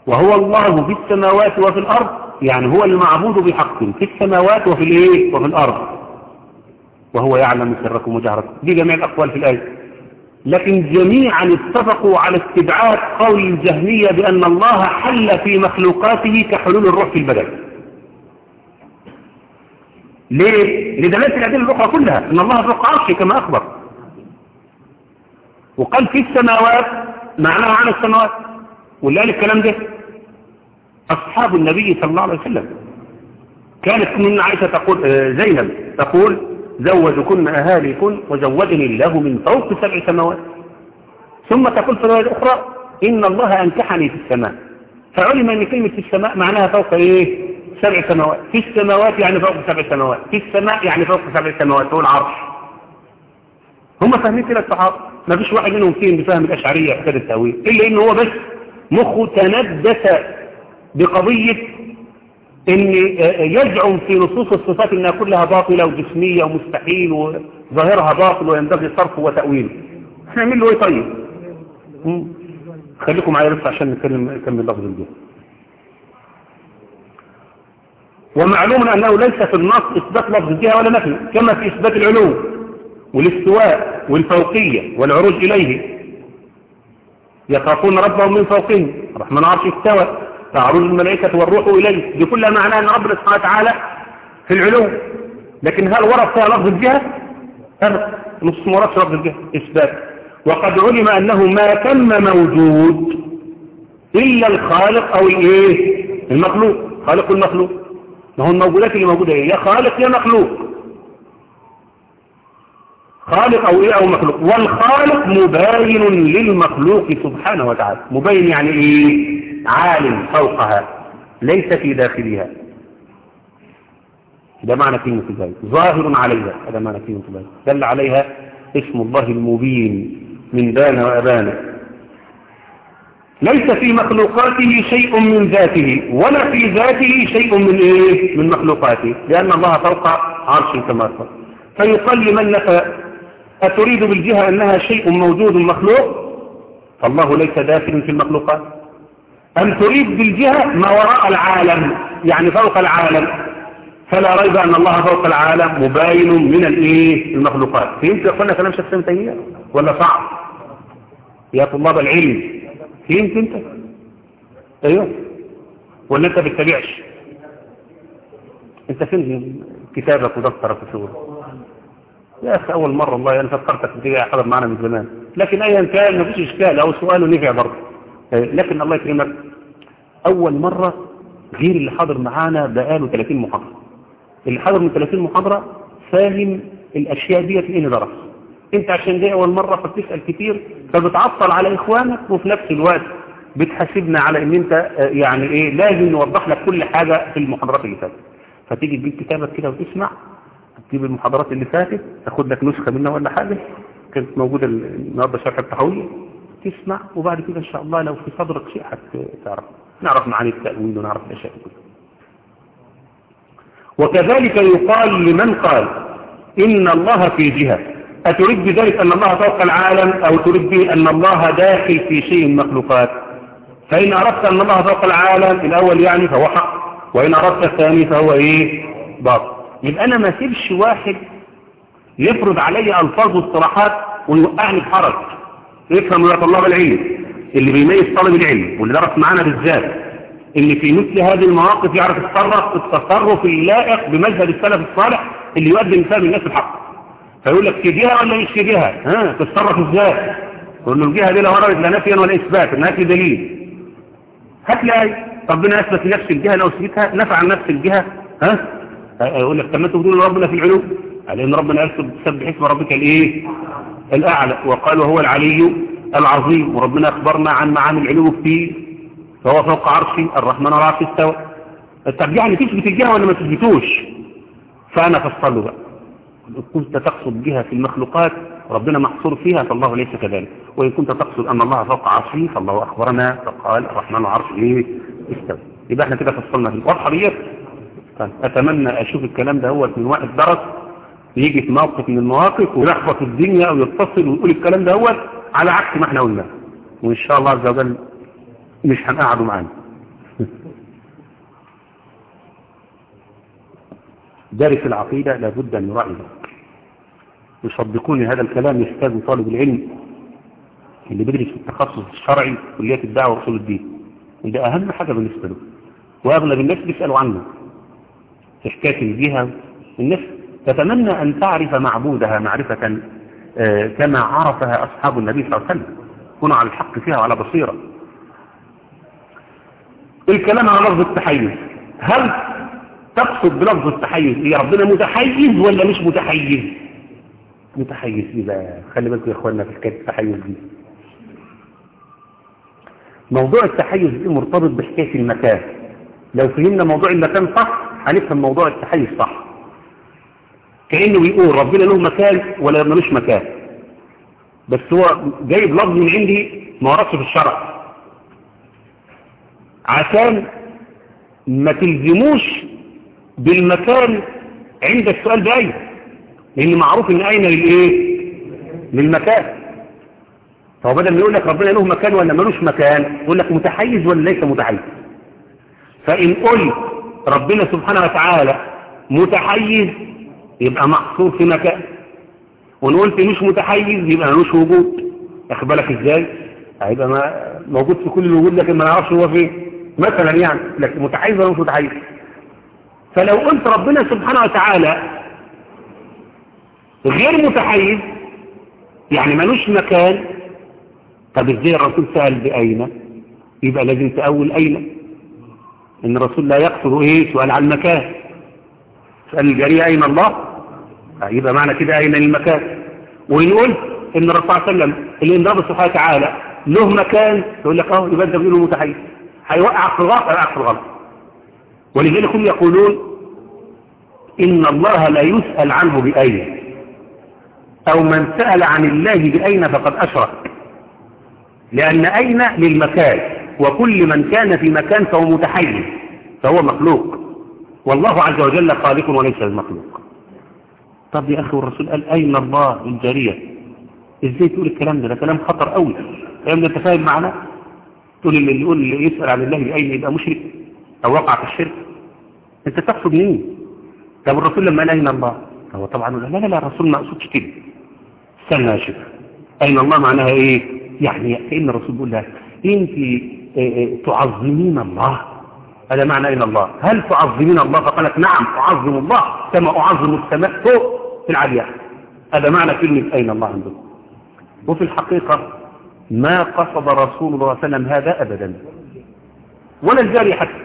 وهو الله في السماوات وفي الأرض يعني هو المعبود بحق. في السماوات وفي الإيه؟ وفي الأرض. وهو يعلم سركم وجهركم. دي جميع الأقوال في الآية. لكن جميعا اتفقوا على استبعاد قول الجهمية بأن الله حل في مخلوقاته كحلول الروح في البدن. ليه؟ لدلالة الأدلة الأخرى كلها أن الله فوق عرشه كما أخبر. وقال في السماوات معناها عن السماوات. واللي قال الكلام ده؟ أصحاب النبي صلى الله عليه وسلم. كانت من عائشة تقول زينب تقول زوجكن أهاليكن وزوجني الله من فوق سبع سماوات. ثم تقول في الرواية الأخرى إن الله أنكحني في السماء. فعلم أن كلمة السماء معناها فوق إيه؟ سبع سماوات. في السماوات يعني فوق سبع سماوات. في السماء يعني فوق سبع سماوات. هو العرش. هم فاهمين كده الصحابة؟ ما فيش واحد منهم فيهم بفهم الأشعرية حكاية التأويل. إلا إنه هو بس مخه تندس بقضية إن يزعم في نصوص الصفات إنها كلها باطلة وجسمية ومستحيل وظاهرها باطل وينبغي صرفه وتأويله إحنا نعمل له إيه طيب؟ خليكم معايا بس عشان نكمل لفظ الجهة ومعلوم أنه ليس في النص إثبات لفظ الجهة ولا نفي كما في إثبات العلو والاستواء والفوقية والعروج إليه. يخافون ربهم من فوقهم الرحمن عرش استوى تعرج الملائكة والروح إليه. دي كلها أن ربنا سبحانه وتعالى في العلو. لكن هل ورد فيها لفظ الجهة؟ نص وردش لفظ الجهة؟ إثبات. وقد علم أنه ما تم موجود إلا الخالق أو الإيه؟ المخلوق. خالق المخلوق. ما هو الموجودات اللي موجودة إيه؟ يا خالق يا مخلوق. خالق أو إيه أو مخلوق. والخالق مباين للمخلوق سبحانه وتعالى. مبين يعني إيه؟ عالم فوقها ليس في داخلها. ده معنى كلمة ذلك ظاهر عليها. هذا معنى كلمة ذلك دل عليها اسم الله المبين من بان وأبان. ليس في مخلوقاته شيء من ذاته ولا في ذاته شيء من إيه؟ من مخلوقاته لأن الله فوق عرش كما قال فيقال لمن نفى أتريد بالجهة أنها شيء موجود مخلوق؟ فالله ليس داخل في المخلوقات. أم تريد بالجهة ما وراء العالم يعني فوق العالم؟ فلا ريب أن الله فوق العالم مباين من الإيه؟ المخلوقات. فهمت يا أخوانا كلام شخص تيمية؟ ولا صعب؟ يا طلاب العلم فهمت أنت. أيوه. ولا أنت بتتابعش. أنت فين كتابك ودفترك وشغلك يا أخي أول مرة والله أنا فكرتك بتيجي حضر معنا من زمان. لكن أيا كان مفيش إشكال أو سؤال نفع برضه. لكن الله يكرمك. أول مرة غير اللي حاضر معانا بقاله 30 محاضرة. اللي حاضر من 30 محاضرة فاهم الأشياء دي لأنه درس انت عشان دي أول مرة فبتسأل كتير فبتعطل على إخوانك وفي نفس الوقت بتحاسبنا على إن انت يعني إيه لازم نوضح لك كل حاجة في المحاضرات اللي فاتت. فتيجي تجيب كتابك كده وتسمع تجيب المحاضرات اللي فاتت تاخد لك نسخة منها ولا حاجة كانت موجودة النهارده شرح التحوية تسمع وبعد كده إن شاء الله لو في صدرك شيء هتعرف نعرف معاني التأويل ونعرف الأشياء كلها. وكذلك يقال لمن قال إن الله في جهة. أتريد بذلك أن الله فوق العالم أو تريد به أن الله داخل في شيء المخلوقات؟ فإن أردت أن الله فوق العالم الأول يعني فهو حق وإن أردت الثاني فهو إيه؟ باطل. يبقى أنا ما سيبش واحد يفرض علي ألفاظ واصطلاحات ويوقعني في حرج يفهم يا طلاب العلم اللي بيميز طالب العلم واللي درس معانا بالذات ان في مثل هذه المواقف يعرف يتصرف التصرف اللائق بمذهب السلف الصالح اللي يؤدي مثال الناس الحق فيقول لك في جهه ولا مش في جهه ها تتصرف إزاي؟ يقول له الجهة دي لا وردت لا نفيا ولا إثبات إنها في دليل. لي آية. ربنا اثبت لنفس الجهة لو اثبتها نفع عن نفس الجهة. ها؟ يقول لك طب ما أنتوا بتقولوا ربنا في العلو؟ لأن ربنا قال سبح اسم ربك الإيه؟ الأعلى. وقال وهو العلي العظيم. وربنا أخبرنا عن معاني العلو فيه فهو فوق عرشه الرحمن على العرش استوى. طب يعني تثبت الجهة ولا ما تثبتوش؟ فأنا فصله بقى. كنت تقصد بها في المخلوقات ربنا محصور فيها فالله ليس كذلك. وإن كنت تقصد أن الله فوق عرشه فالله أخبرنا فقال الرحمن العرش إيه استوى. يبقى إحنا كده فصلنا في واضحة ديت. طيب أتمنى أشوف الكلام ده هو من واحد درس يجي في موقف من المواقف ويلخبط الدنيا أو يتصل ويقول الكلام ده هو على عكس ما إحنا قلناه وإن شاء الله عز وجل مش هنقعدوا معانا. <laughs> دارس العقيدة لابد أن يراعي ذلك. يصدقوني هذا الكلام يحتاج طالب العلم اللي بيدرس في التخصص الشرعي كلية الدعوة ورسول الدين. وده أهم حاجة بالنسبة له. وأغلب الناس بيسألوا عنه في حكاية الجهة. الناس تتمنى أن تعرف معبودها معرفة آه كما عرفها أصحاب النبي صلى الله عليه وسلم. كونوا على الحق فيها وعلى بصيرة. الكلام على لفظ التحيز. هل تقصد بلفظ التحيز إيه ربنا متحيز ولا مش متحيز؟ متحيز إيه بقى خلي بالكم يا اخوانا في حكاية التحيز دي. موضوع التحيز دي مرتبط بحكاية المكان. لو فهمنا موضوع المكان صح هنفهم موضوع التحيز صح. كأنه بيقول ربنا له مكان ولا ملوش مكان. بس هو جايب لفظ من عندي ما ورثش في الشرع. عشان ما تلزموش بالمكان عند السؤال بأين لأن معروف إن أين للإيه؟ للمكان. فهو بدل ما يقول لك ربنا له مكان ولا ملوش مكان يقول لك متحيز ولا ليس متحيز. فإن قلت ربنا سبحانه وتعالى متحيز يبقى محصور في مكان. وإن قلت مش متحيز يبقى ملوش وجود. أخد بالك إزاي؟ هيبقى ما موجود في كل الوجود لكن ما نعرفش هو فين. مثلا يعني لكن متحيز ولا مش متحيز. فلو قلت ربنا سبحانه وتعالى غير متحيز يعني ملوش مكان. طب إزاي الرسول سأل بأين؟ يبقى لازم تأول أين؟ إن الرسول لا يقصد إيه؟ سؤال عن المكان. سؤال الجارية أين الله؟ يبقى معنى كده أين المكان. وإن قلت إن الرسول صلى الله عليه وسلم اللي ان رب سبحانه وتعالى له مكان يقول لك آه يبقى أنت بتقول متحيز. هيوقع في الغلط هيوقع في الغلط. ولذلك هم يقولون إن الله لا يسأل عنه بأين. أو من سأل عن الله بأين فقد أشرك. لأن أين للمكان وكل من كان في مكان فهو متحيز فهو مخلوق. والله عز وجل خالق وليس المخلوق. طب يا أخي والرسول قال أين الله الجارية؟ إزاي تقول الكلام ده؟ ده كلام خطر قوي. الكلام ده أنت فاهم معناه؟ تقول اللي يقول اللي يسأل عن الله بأين يبقى مشرك أو وقع في الشرك؟ أنت تقصد مين؟ طب الرسول لما قال أين الله؟ هو طبعا لا لا لا الرسول ما أقصدش كده. استنى يا شيخ أين الله معناها إيه؟ يعني كأن الرسول بيقول لها أنت تعظمين الله. هذا معنى أين الله. هل تعظمين الله؟ فقالت نعم أعظم الله كما أعظم السماء فوق في العلياء هذا معنى كلمة أين الله عندهم وفي الحقيقة ما قصد رسول الله صلى الله عليه وسلم هذا أبدا. ولا الجاري حتى.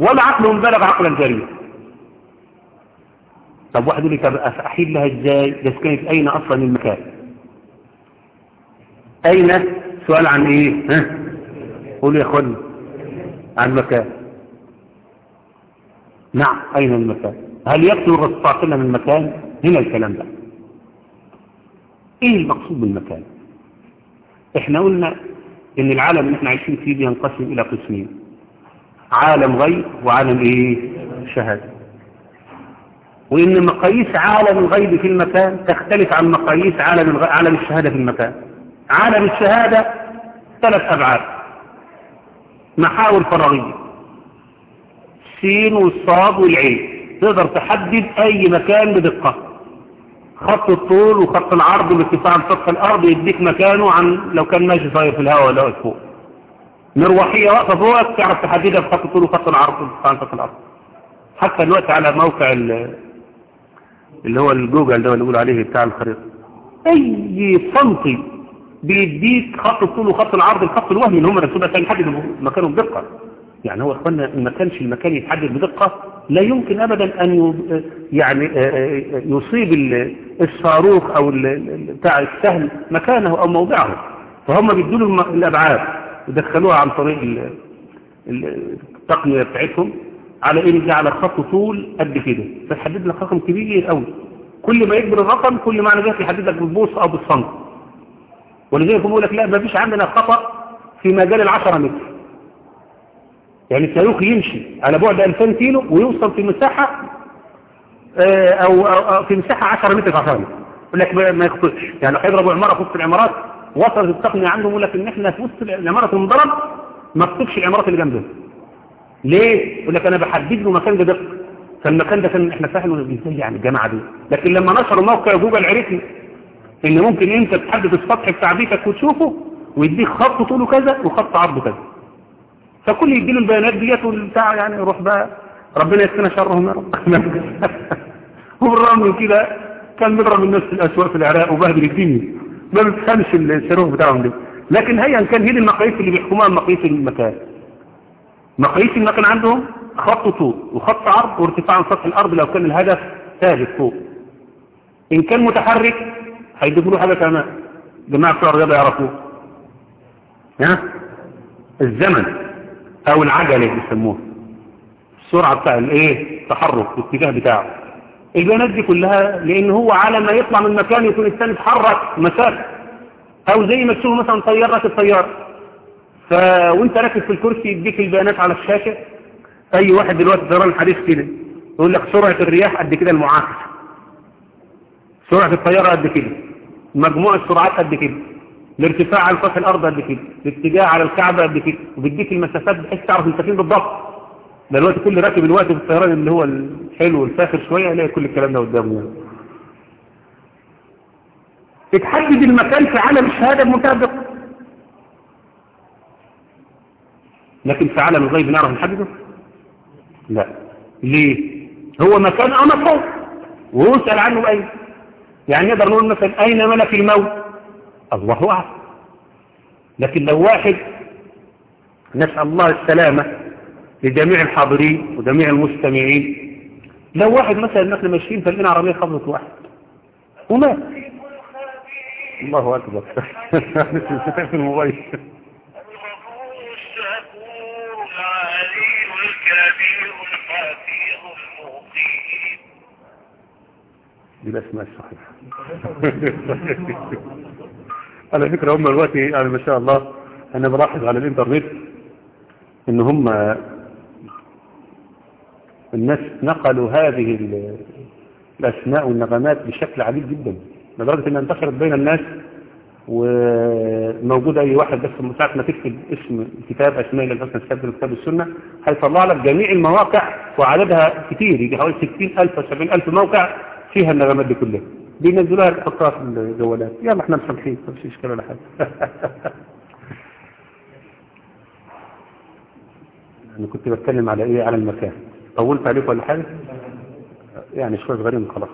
ولا عقلهم بلغ عقل الجارية. طب واحد يقول لي طب أحيد لها إزاي؟ بس كانت أين أصلا المكان؟ أين؟ سؤال عن إيه؟ ها؟ قولوا يا أخواني عن المكان. نعم أين المكان؟ هل يقتل الرسول صلى الله عليه وسلم المكان؟ هنا الكلام ده. إيه المقصود بالمكان؟ إحنا قلنا إن العالم اللي إحنا عايشين فيه بينقسم إلى قسمين عالم غيب وعالم إيه؟ شهادة. وإن مقاييس عالم الغيب في المكان تختلف عن مقاييس عالم. عالم الشهادة في المكان. عالم الشهادة ثلاث أبعاد. محاور فراغية. السين والصاد والعين. تقدر تحدد أي مكان بدقة. خط الطول وخط العرض والارتفاع عن سطح الأرض يديك مكانه عن لو كان ماشي صاير في الهواء ولا فوق. مروحية واقفة فوقك تعرف تحددها بخط الطول وخط العرض والارتفاع عن سطح الأرض. حتى الوقت على موقع اللي هو الجوجل ده اللي بيقول عليه بتاع الخريطة. أي سنتي بيديك خط الطول وخط العرض الخط الوهمي اللي هم الرسول كان يحدد مكانه بدقة. يعني هو إخوانا ما كانش المكان يتحدد بدقة لا يمكن ابدا أن يعني آه، آه، يصيب ال- الصاروخ أو بتاع السهم مكانه أو موضعه. فهم بيدوا له الأبعاد ودخلوها عن طريق ال- ال- التقنية بتاعتهم. على إيه على خط طول قد كده. فيحدد لك رقم كبير قوي. كل ما يكبر الرقم كل معنى ذلك يحدد لك بالبوص أو بالسنتي ولذلك بيقول لك لا ما فيش عندنا خطأ في مجال العشرة متر. يعني الصاروخ يمشي على بعد 2000 كيلو ويوصل في مساحة آه، أو, أو, في مساحة 10 متر في 10 متر. يقول لك ما يخطئش. يعني هيضربوا عمارة في وسط العمارات وصلت التقنية عندهم يقول لك إن إحنا في وسط العمارة المضرب ما تطفش العمارات اللي جنبنا. ليه؟ يقول لك أنا بحدد له مكان بدقة. فالمكان ده كان إحنا فاهمه إزاي يعني الجامعة دي لكن لما نشروا موقع جوجل عرفنا إن ممكن أنت تحدد السطح بتاع بيتك وتشوفه ويديك خط طوله كذا وخط عرضه كذا. فكل يديله البيانات ديت والبتاع يعني يروح بقى ربنا يسكن شرهم يا رب. <laughs> وبالرغم من كده كان بيضرب الناس في الأسواق في العراق وبهدل الدنيا. ما بتفهمش الصاروخ بتاعهم ده لكن هي كان هي دي المقاييس اللي بيحكموها مقاييس المكان. مقاييس المكان عندهم خط طول وخط عرض وارتفاع عن سطح الأرض لو كان الهدف ثابت فوق. إن كان متحرك هيضيفوا له حاجة كمان جماعة بتوع الرياضة يعرفوه. ها؟ الزمن أو العجله اللي بيسموها السرعة بتاع الإيه؟ التحرك الاتجاه بتاعه. البيانات دي كلها لأن هو على ما يطلع من مكان يكون الثاني اتحرك مسافة. أو زي ما تشوف مثلا طيار راكب طياره ف وانت راكب في الكرسي يديك البيانات على الشاشة. أي واحد دلوقتي طيران الحديث كده يقول لك سرعة الرياح قد كده المعاكس سرعة الطيارة قد كده. مجموع السرعات قد كده. الارتفاع على سطح الأرض قد كده. الاتجاه على الكعبة قد كده. وبيديك المسافات بحيث تعرف انت فين بالضبط. ده كل راكب الوقت في الطيران اللي هو الحلو والفاخر شوية يلاقي كل الكلام ده قدامه. يعني. تتحدد المكان في عالم الشهادة بمنتهى الدقة لكن في عالم الغيب نعرف نحدده؟ لا. ليه؟ هو مكان أمر ويسأل عنه بأين يعني نقدر نقول مثلا أين ملك الموت؟ الله أعلم. لكن لو واحد نسأل الله السلامة لجميع الحاضرين وجميع المستمعين لو واحد مثلا نحن ماشيين فلقينا عربية خبطت واحد. ومات الله أكبر. في <laughs> الموبايل <laughs> دي الأسماء الصحيحة. <laughs> على فكرة هم دلوقتي يعني ما شاء الله أنا بلاحظ على الإنترنت إن هم الناس نقلوا هذه ال- الأسماء والنغمات بشكل عجيب جدا لدرجة إنها انتشرت بين الناس وموجود أي واحد بس ساعة ما تكتب اسم كتاب أسماء الله الحسنى السابق كتاب السنة هيطلع لك جميع المواقع وعددها كتير يجي حوالي 60000 و 70000 موقع فيها النغمات دي كلها بينزلوها يحطوها في الجوالات. يلا إحنا مسامحين ما فيش إشكال ولا حاجة؟ <laughs> أنا كنت بتكلم على إيه؟ على المكان. طولت عليك ولا حاجة؟ يعني شوية صغيرين خلاص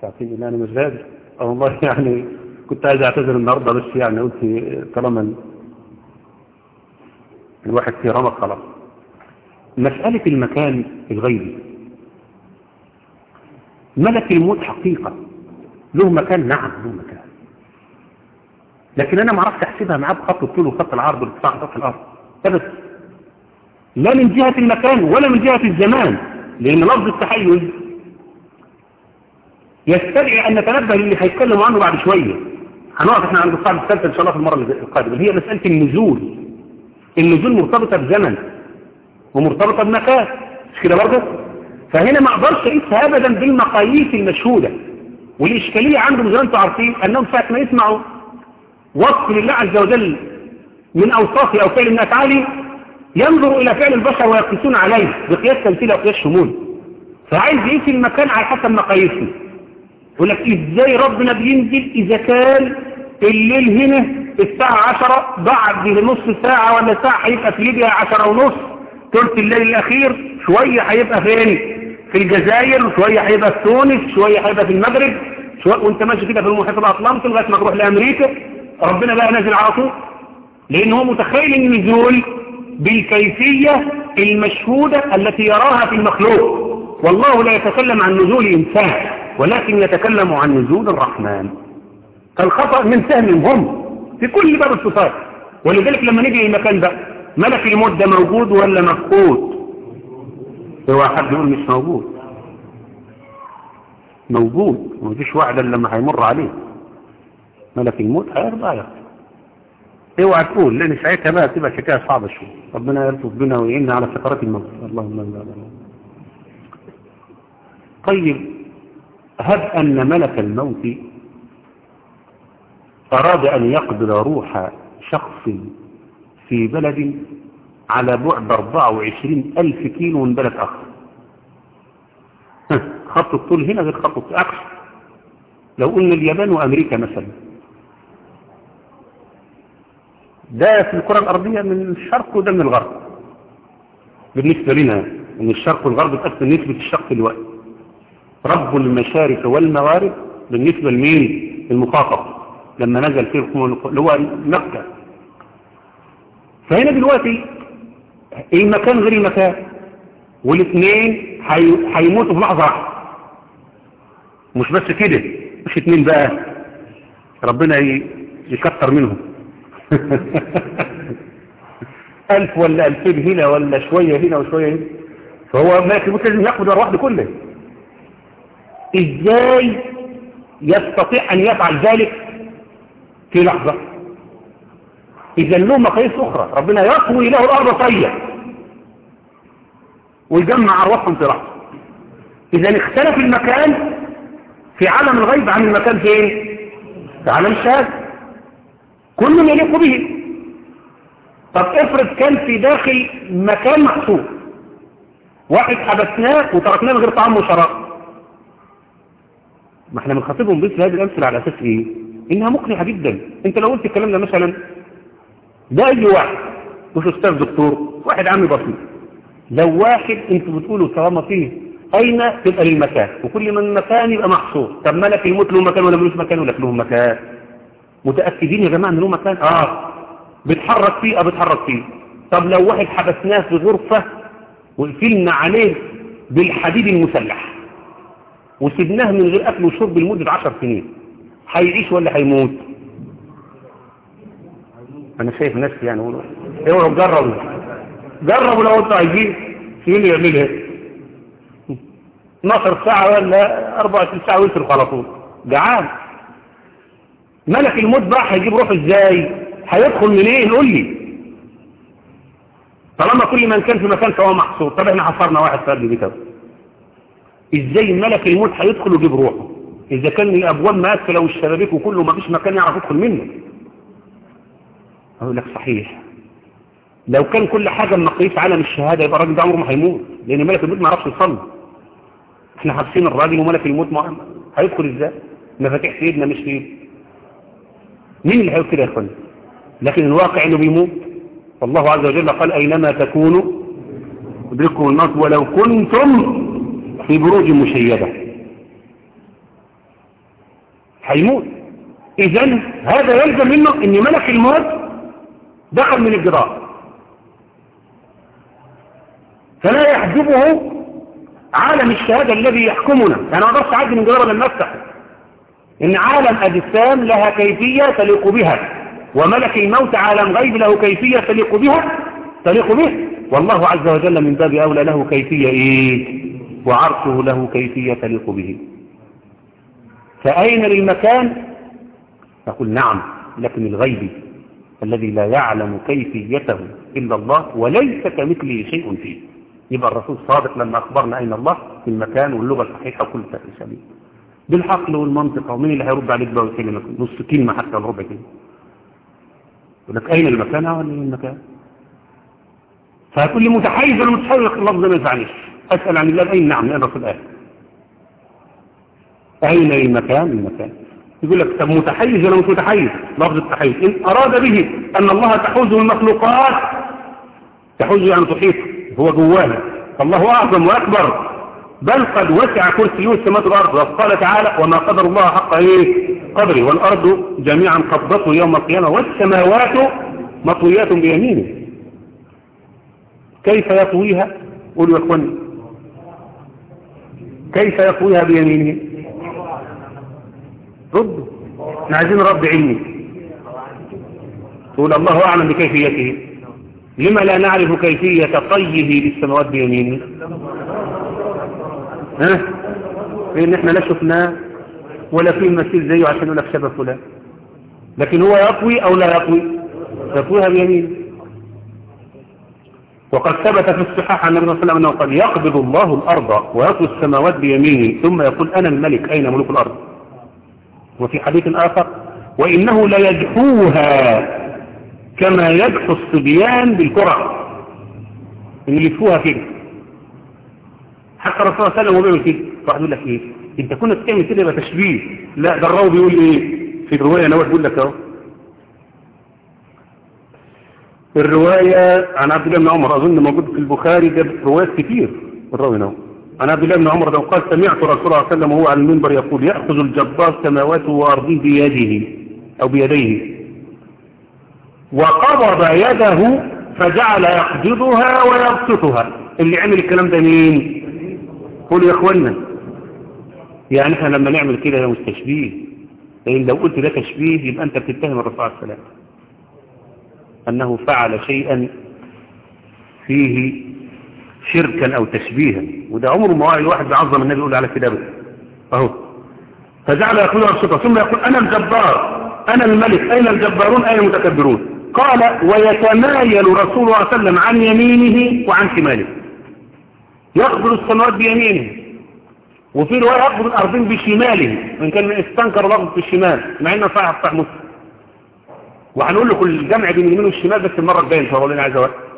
ساعتين <laughs> أنا مش قادر والله يعني كنت عايز أعتذر النهارده بس يعني قلت طالما الواحد في رمق خلاص. مسألة المكان الغيبي. ملك الموت حقيقة. له مكان نعم له مكان. لكن أنا ما عرفت أحسبها معاه بخط الطول وخط العرض والارتفاع خط الأرض. ابدا. لا من جهة المكان ولا من جهة الزمان لأن لفظ التحيز يستدعي أن نتنبه للي هيتكلموا عنه بعد شوية. هنقف إحنا عند الصعب الثالثة إن شاء الله في المرة القادمة. هي مسألة النزول. النزول مرتبطة بزمن. ومرتبطة بمكان. مش كده برضه؟ فهنا ما أقدرش اقيسها ابدا بالمقاييس المشهودة والإشكالية عندهم زي ما أنتم عارفين أنهم ساعة ما يسمعوا وصف لله عز وجل من أوصافه أو فعل من أفعاله ينظر إلى فعل البشر ويقيسون عليه بقياس تمثيل أو قياس شمول. فعايز يقيس المكان على حسب مقاييسه. يقول لك إزاي ربنا بينزل إذا كان الليل هنا الساعة عشرة بعد نص ساعة ولا ساعة هيبقى في ليبيا عشرة ونص؟ ثلث الليل الأخير شوية هيبقى فين في الجزائر شوية هيبقى في تونس شوية هيبقى في المغرب. شوية وانت ماشي كده في المحيط الأطلنطي لغاية ما تروح لأمريكا. ربنا بقى نازل على طول. لأن هو متخيل النزول بالكيفية المشهودة التي يراها في المخلوق. والله لا يتكلم عن نزول إنسان ولكن يتكلم عن نزول الرحمن. فالخطأ من سهم هم في كل باب الصفات. ولذلك لما نيجي المكان ده ملك الموت ده موجود ولا مفقود؟ هو حد يقول مش موجود. موجود. ومفيش واحد إلا لما هيمر عليه. ملك الموت هيرضى يقتل اوعى تقول لأن ساعتها بقى تبقى حكايه صعبة شوية. ربنا يلطف بنا ويعيننا على سكرات الموت. اللهم لا لا طيب هب أن ملك الموت أراد أن يقبل روح شخص في بلد على بعد 24 ألف كيلو من بلد آخر. خط الطول هنا غير خط الطول. أقصى لو قلنا اليابان وأمريكا مثلا. ده في الكرة الأرضية من الشرق وده من الغرب. بالنسبة لنا من الشرق والغرب تقسم نسبة الشرق الوقت رب المشارق والمغارب بالنسبة لمين؟ المخاطب لما نزل فيه اللي هو مكة. فهنا دلوقتي المكان غير المكان؟ والاثنين هيموتوا في لحظة واحدة. مش بس كده مش اتنين بقى. ربنا يكتر منهم. <laughs> ألف ولا ألفين هنا ولا شوية هنا وشوية هنا. فهو ملك الموت لازم ياخد الأرواح دي كلها إزاي يستطيع أن يفعل ذلك في لحظة؟ إذا له مقاييس أخرى. ربنا يطوي له الأرض طية ويجمع أرواحهم في لحظة إذا اختلف المكان في عالم الغيب عن المكان فين في عالم الشهادة. كل يليق به. طب افرض كان في داخل مكان محصور واحد حبسناه وتركناه من غير طعام وشراب. ما إحنا بنخاطبهم بس هذه الأمثلة على أساس إيه؟ إنها مقنعة جدا. أنت لو قلت الكلام ده مثلا ده اي واحد؟ مش أستاذ دكتور واحد عامل بسيط. لو واحد أنتوا بتقولوا طالما فيه اين تبقى للمكان. وكل من مكان يبقى محصور. طب ملك الموت له مكان ولا ملوش مكان ولا له مكان. متأكدين يا جماعة ان له مكان؟ آه. بيتحرك فيه؟ آه بيتحرك فيه. طب لو واحد حبسناه في غرفة وقفلنا عليه بالحديد المسلح وسبناه من غير أكل وشرب لمدة 10 سنين هيعيش ولا هيموت؟ أنا شايف نفسي يعني أقول أيوه جربوا جربوا لو أنتوا عايزين في اللي يعملها 12 ساعة ولا 24 ساعة ويصرف على طول. جعان. ملك الموت بقى هيجيب روح إزاي؟ هيدخل منين؟ قول لي. طالما كل من كان في مكان فهو محصور. طب إحنا حصرنا واحد في قلب بيته إزاي ملك الموت هيدخل ويجيب روحه؟ إذا كان الابواب مقفله والشبابيك وكله ما فيش مكان يعرف يدخل منه. أقول لك صحيح. لو كان كل حاجة مقيس عالم الشهادة يبقى الراجل ده عمره ما هيموت لأن ملك الموت ما يعرفش يصلي. إحنا حابسين الراجل وملك الموت ما هيدخل إزاي؟ مفاتيح في ايدنا مش في ايدنا مين اللي هيقول كده يا اخوانا لكن الواقع إنه بيموت. والله عز وجل قال أينما تكونوا ادركوا الموت ولو كنتم في بروج مشيدة. هيموت. اذا هذا يلزم منه إن ملك الموت دخل من الجدار فلا يحجبه عالم الشهادة الذي يحكمنا. ما أقدرش اعدي من جدار لما افتح إن عالم اجسام لها كيفية تليق بها. وملك الموت عالم غيب له كيفية تليق بها. تليق به. والله عز وجل من باب أولى له كيفية إيه؟ وعرشه له كيفية تليق به. فأين للمكان؟ نقول نعم لكن الغيب. الذي لا يعلم كيفيته إلا الله وليس كمثله شيء فيه. يبقى الرسول صادق لما أخبرنا أين الله في المكان واللغة الصحيحة وكل سليم بالعقل والمنطق ومين اللي هيرد عليك بقى ويكلمك نص كلمة حتى الربع كلمة. يقول لك أين المكان؟ أو أين المكان؟ لي متحيز ولا متحيز اللفظ ما يزعنيش أسأل عن الله أين نعم أين الرسول؟ قال أين المكان؟ المكان. يقول لك طب متحيز ولا مش متحيز؟ لفظ التحيز. إن أراد به أن الله تحوزه المخلوقات تحوزه يعني تحيط هو جواها الله أعظم وأكبر. بل قد وسع كرسيه السماوات والأرض وقال تعالى وما قدر الله حق إيه؟ قدره. والأرض جميعا قبضته يوم القيامة والسماوات مطويات بيمينه. كيف يطويها؟ قولوا يا إخواني. كيف يطويها بيمينه؟ ردوا إحنا عايزين رد علمي. تقول الله أعلم بكيفيته. لما لا نعرف كيفية طيه للسماوات بيمينه؟ ها؟ لأن إحنا لا شفناه ولا في مثيل زيه عشان يقول لك شبه فلان. لكن هو يطوي أو لا يطوي يطويها بيمينه. وقد ثبت في الصحاح عن النبي صلى الله عليه وسلم أنه قد يقبض الله الأرض ويطوي السماوات بيمينه. ثم يقول أنا الملك أين ملوك الأرض؟ وفي حديث آخر وإنه ليدحوها كما يدحو الصبيان بالكرة. اللي يدفوها كده حتى الرسول صلى الله عليه وسلم بيعمل كده واحد يقول لك إيه؟ انت كنت بتعمل كده يبقى تشبيه. لا ده الراوي بيقول إيه؟ في الرواية أنا بقول لك أهو. الرواية عن عبد الله بن عمر أظن موجود في البخاري جاب روايات كتير. الراوي أهو. عن عبد الله بن عمر ده قال سمعت رسول الله صلى الله عليه وسلم وهو على المنبر يقول يأخذ الجبار سماواته وارضه بيده أو بيديه. وقبض يده فجعل يقبضها ويبسطها. اللي عمل الكلام ده مين؟ قولوا يا اخوانا يعني إحنا لما نعمل كده ده مش تشبيه لأن لو قلت ده تشبيه يبقى أنت بتتهم الرسول عليه السلام. أنه فعل شيئا فيه شركا أو تشبيها. وده عمره ما الواحد بيعظم النبي يقول على كده بس. أهو. فجعل يقول ابسطها ثم يقول أنا الجبار أنا الملك أين الجبارون؟ أين المتكبرون؟ قال ويتمايل رسول الله صلى الله عليه وسلم عن يمينه وعن شماله. يقبل السماوات بيمينه. وفي رواية يقبل الأرضين بشماله وإن كان استنكر لفظ الشمال مع إنه صحيح صحيح مسلم وهنقول لكم الجمع بين اليمين والشمال بس المرة الجاية إن شاء الله أنا عايز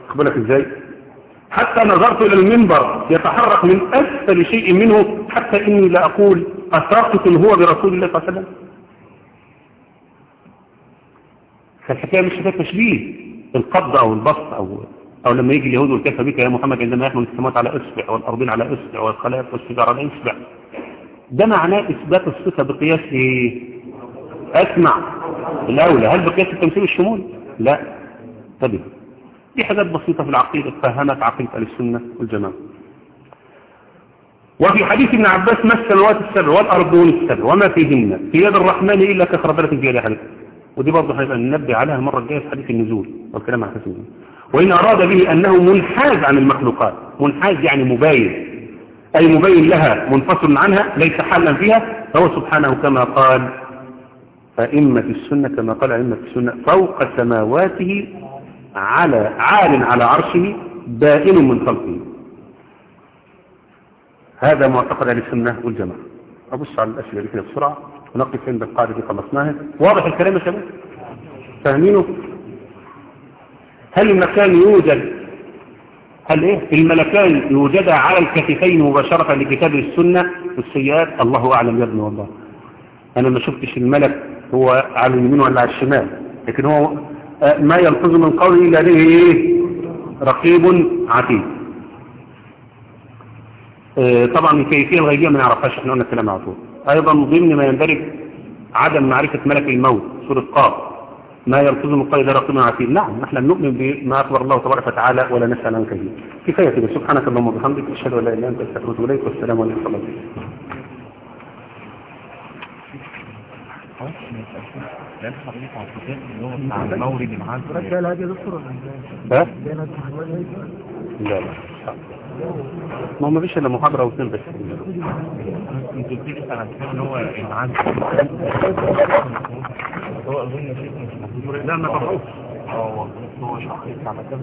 أخبرك إزاي؟ حتى نظرت إلى المنبر يتحرك من أسفل شيء منه حتى إني لا أقول أساقط هو برسول الله صلى الله عليه وسلم. فالحكاية مش حكاية تشبيه. القبض أو البسط أو أو لما يجي اليهود والكفى بك يا محمد عندما يحمل السماوات على إصبع والأرضين على إصبع والخلائق والشجار على إصبع. ده معناه إثبات الصفة بقياس إيه؟ أسمع. الأولى هل بقياس التمثيل الشمول؟ لا. طبعا دي حاجات بسيطة في العقيدة فهمت عقيدة السنة والجماعة. وفي حديث ابن عباس ما السماوات السبع والأرضون السبع وما فيهن في يد الرحمن إلا كخربلة في يد حديث. ودي برضه هيبقى ننبه عليها المرة الجاية في حديث النزول والكلام حديث النزول. وإن أراد به أنه منحاز عن المخلوقات منحاز يعني مباين أي مبين لها منفصل عنها ليس حالا فيها فهو سبحانه كما قال أئمة السنة كما قال أئمة السنة فوق سماواته على عال على عرشه بائن من خلقه. هذا معتقد أهل السنة والجماعة أبص على الأسئلة دي كده بسرعة. ونقف عند القاعدة دي خلصناها. واضح الكلام يا شباب؟ فاهمينه؟ هل المكان يوجد هل إيه؟ الملكان يوجدا على الكتفين مباشرة لكتاب السنة والسيئات؟ الله أعلم يا ابني والله. أنا ما شفتش الملك هو على اليمين ولا على الشمال لكن هو ما يلفظ من قوله الا به إيه رقيب عتيد. آه طبعا الكيفيه الغيبية ما نعرفهاش إحنا قلنا الكلام على طول. أيضا ضمن ما يندرج عدم معرفة ملك الموت سورة قاف. ما يلفظ من قول رقيب عتيد. نعم نحن نؤمن بما أخبر الله تبارك وتعالى ولا نسأل عن كثير كفاية كده. سبحانك اللهم وبحمدك أشهد أن لا إله إلا أنت أستغفرك وأتوب إليك والسلام عليكم ورحمة الله لأن حضرتك على الكتاب اللي هو بتاع المورد معاه رجال هذه دكتور ها؟ لا لا ما هو ما فيش إلا محاضره أو اثنين بس. أنت قلت لي على الكتاب اللي هو معاه هو أظن شيء مش مفهوم لا ما تعرفش آه هو شخص على كتاب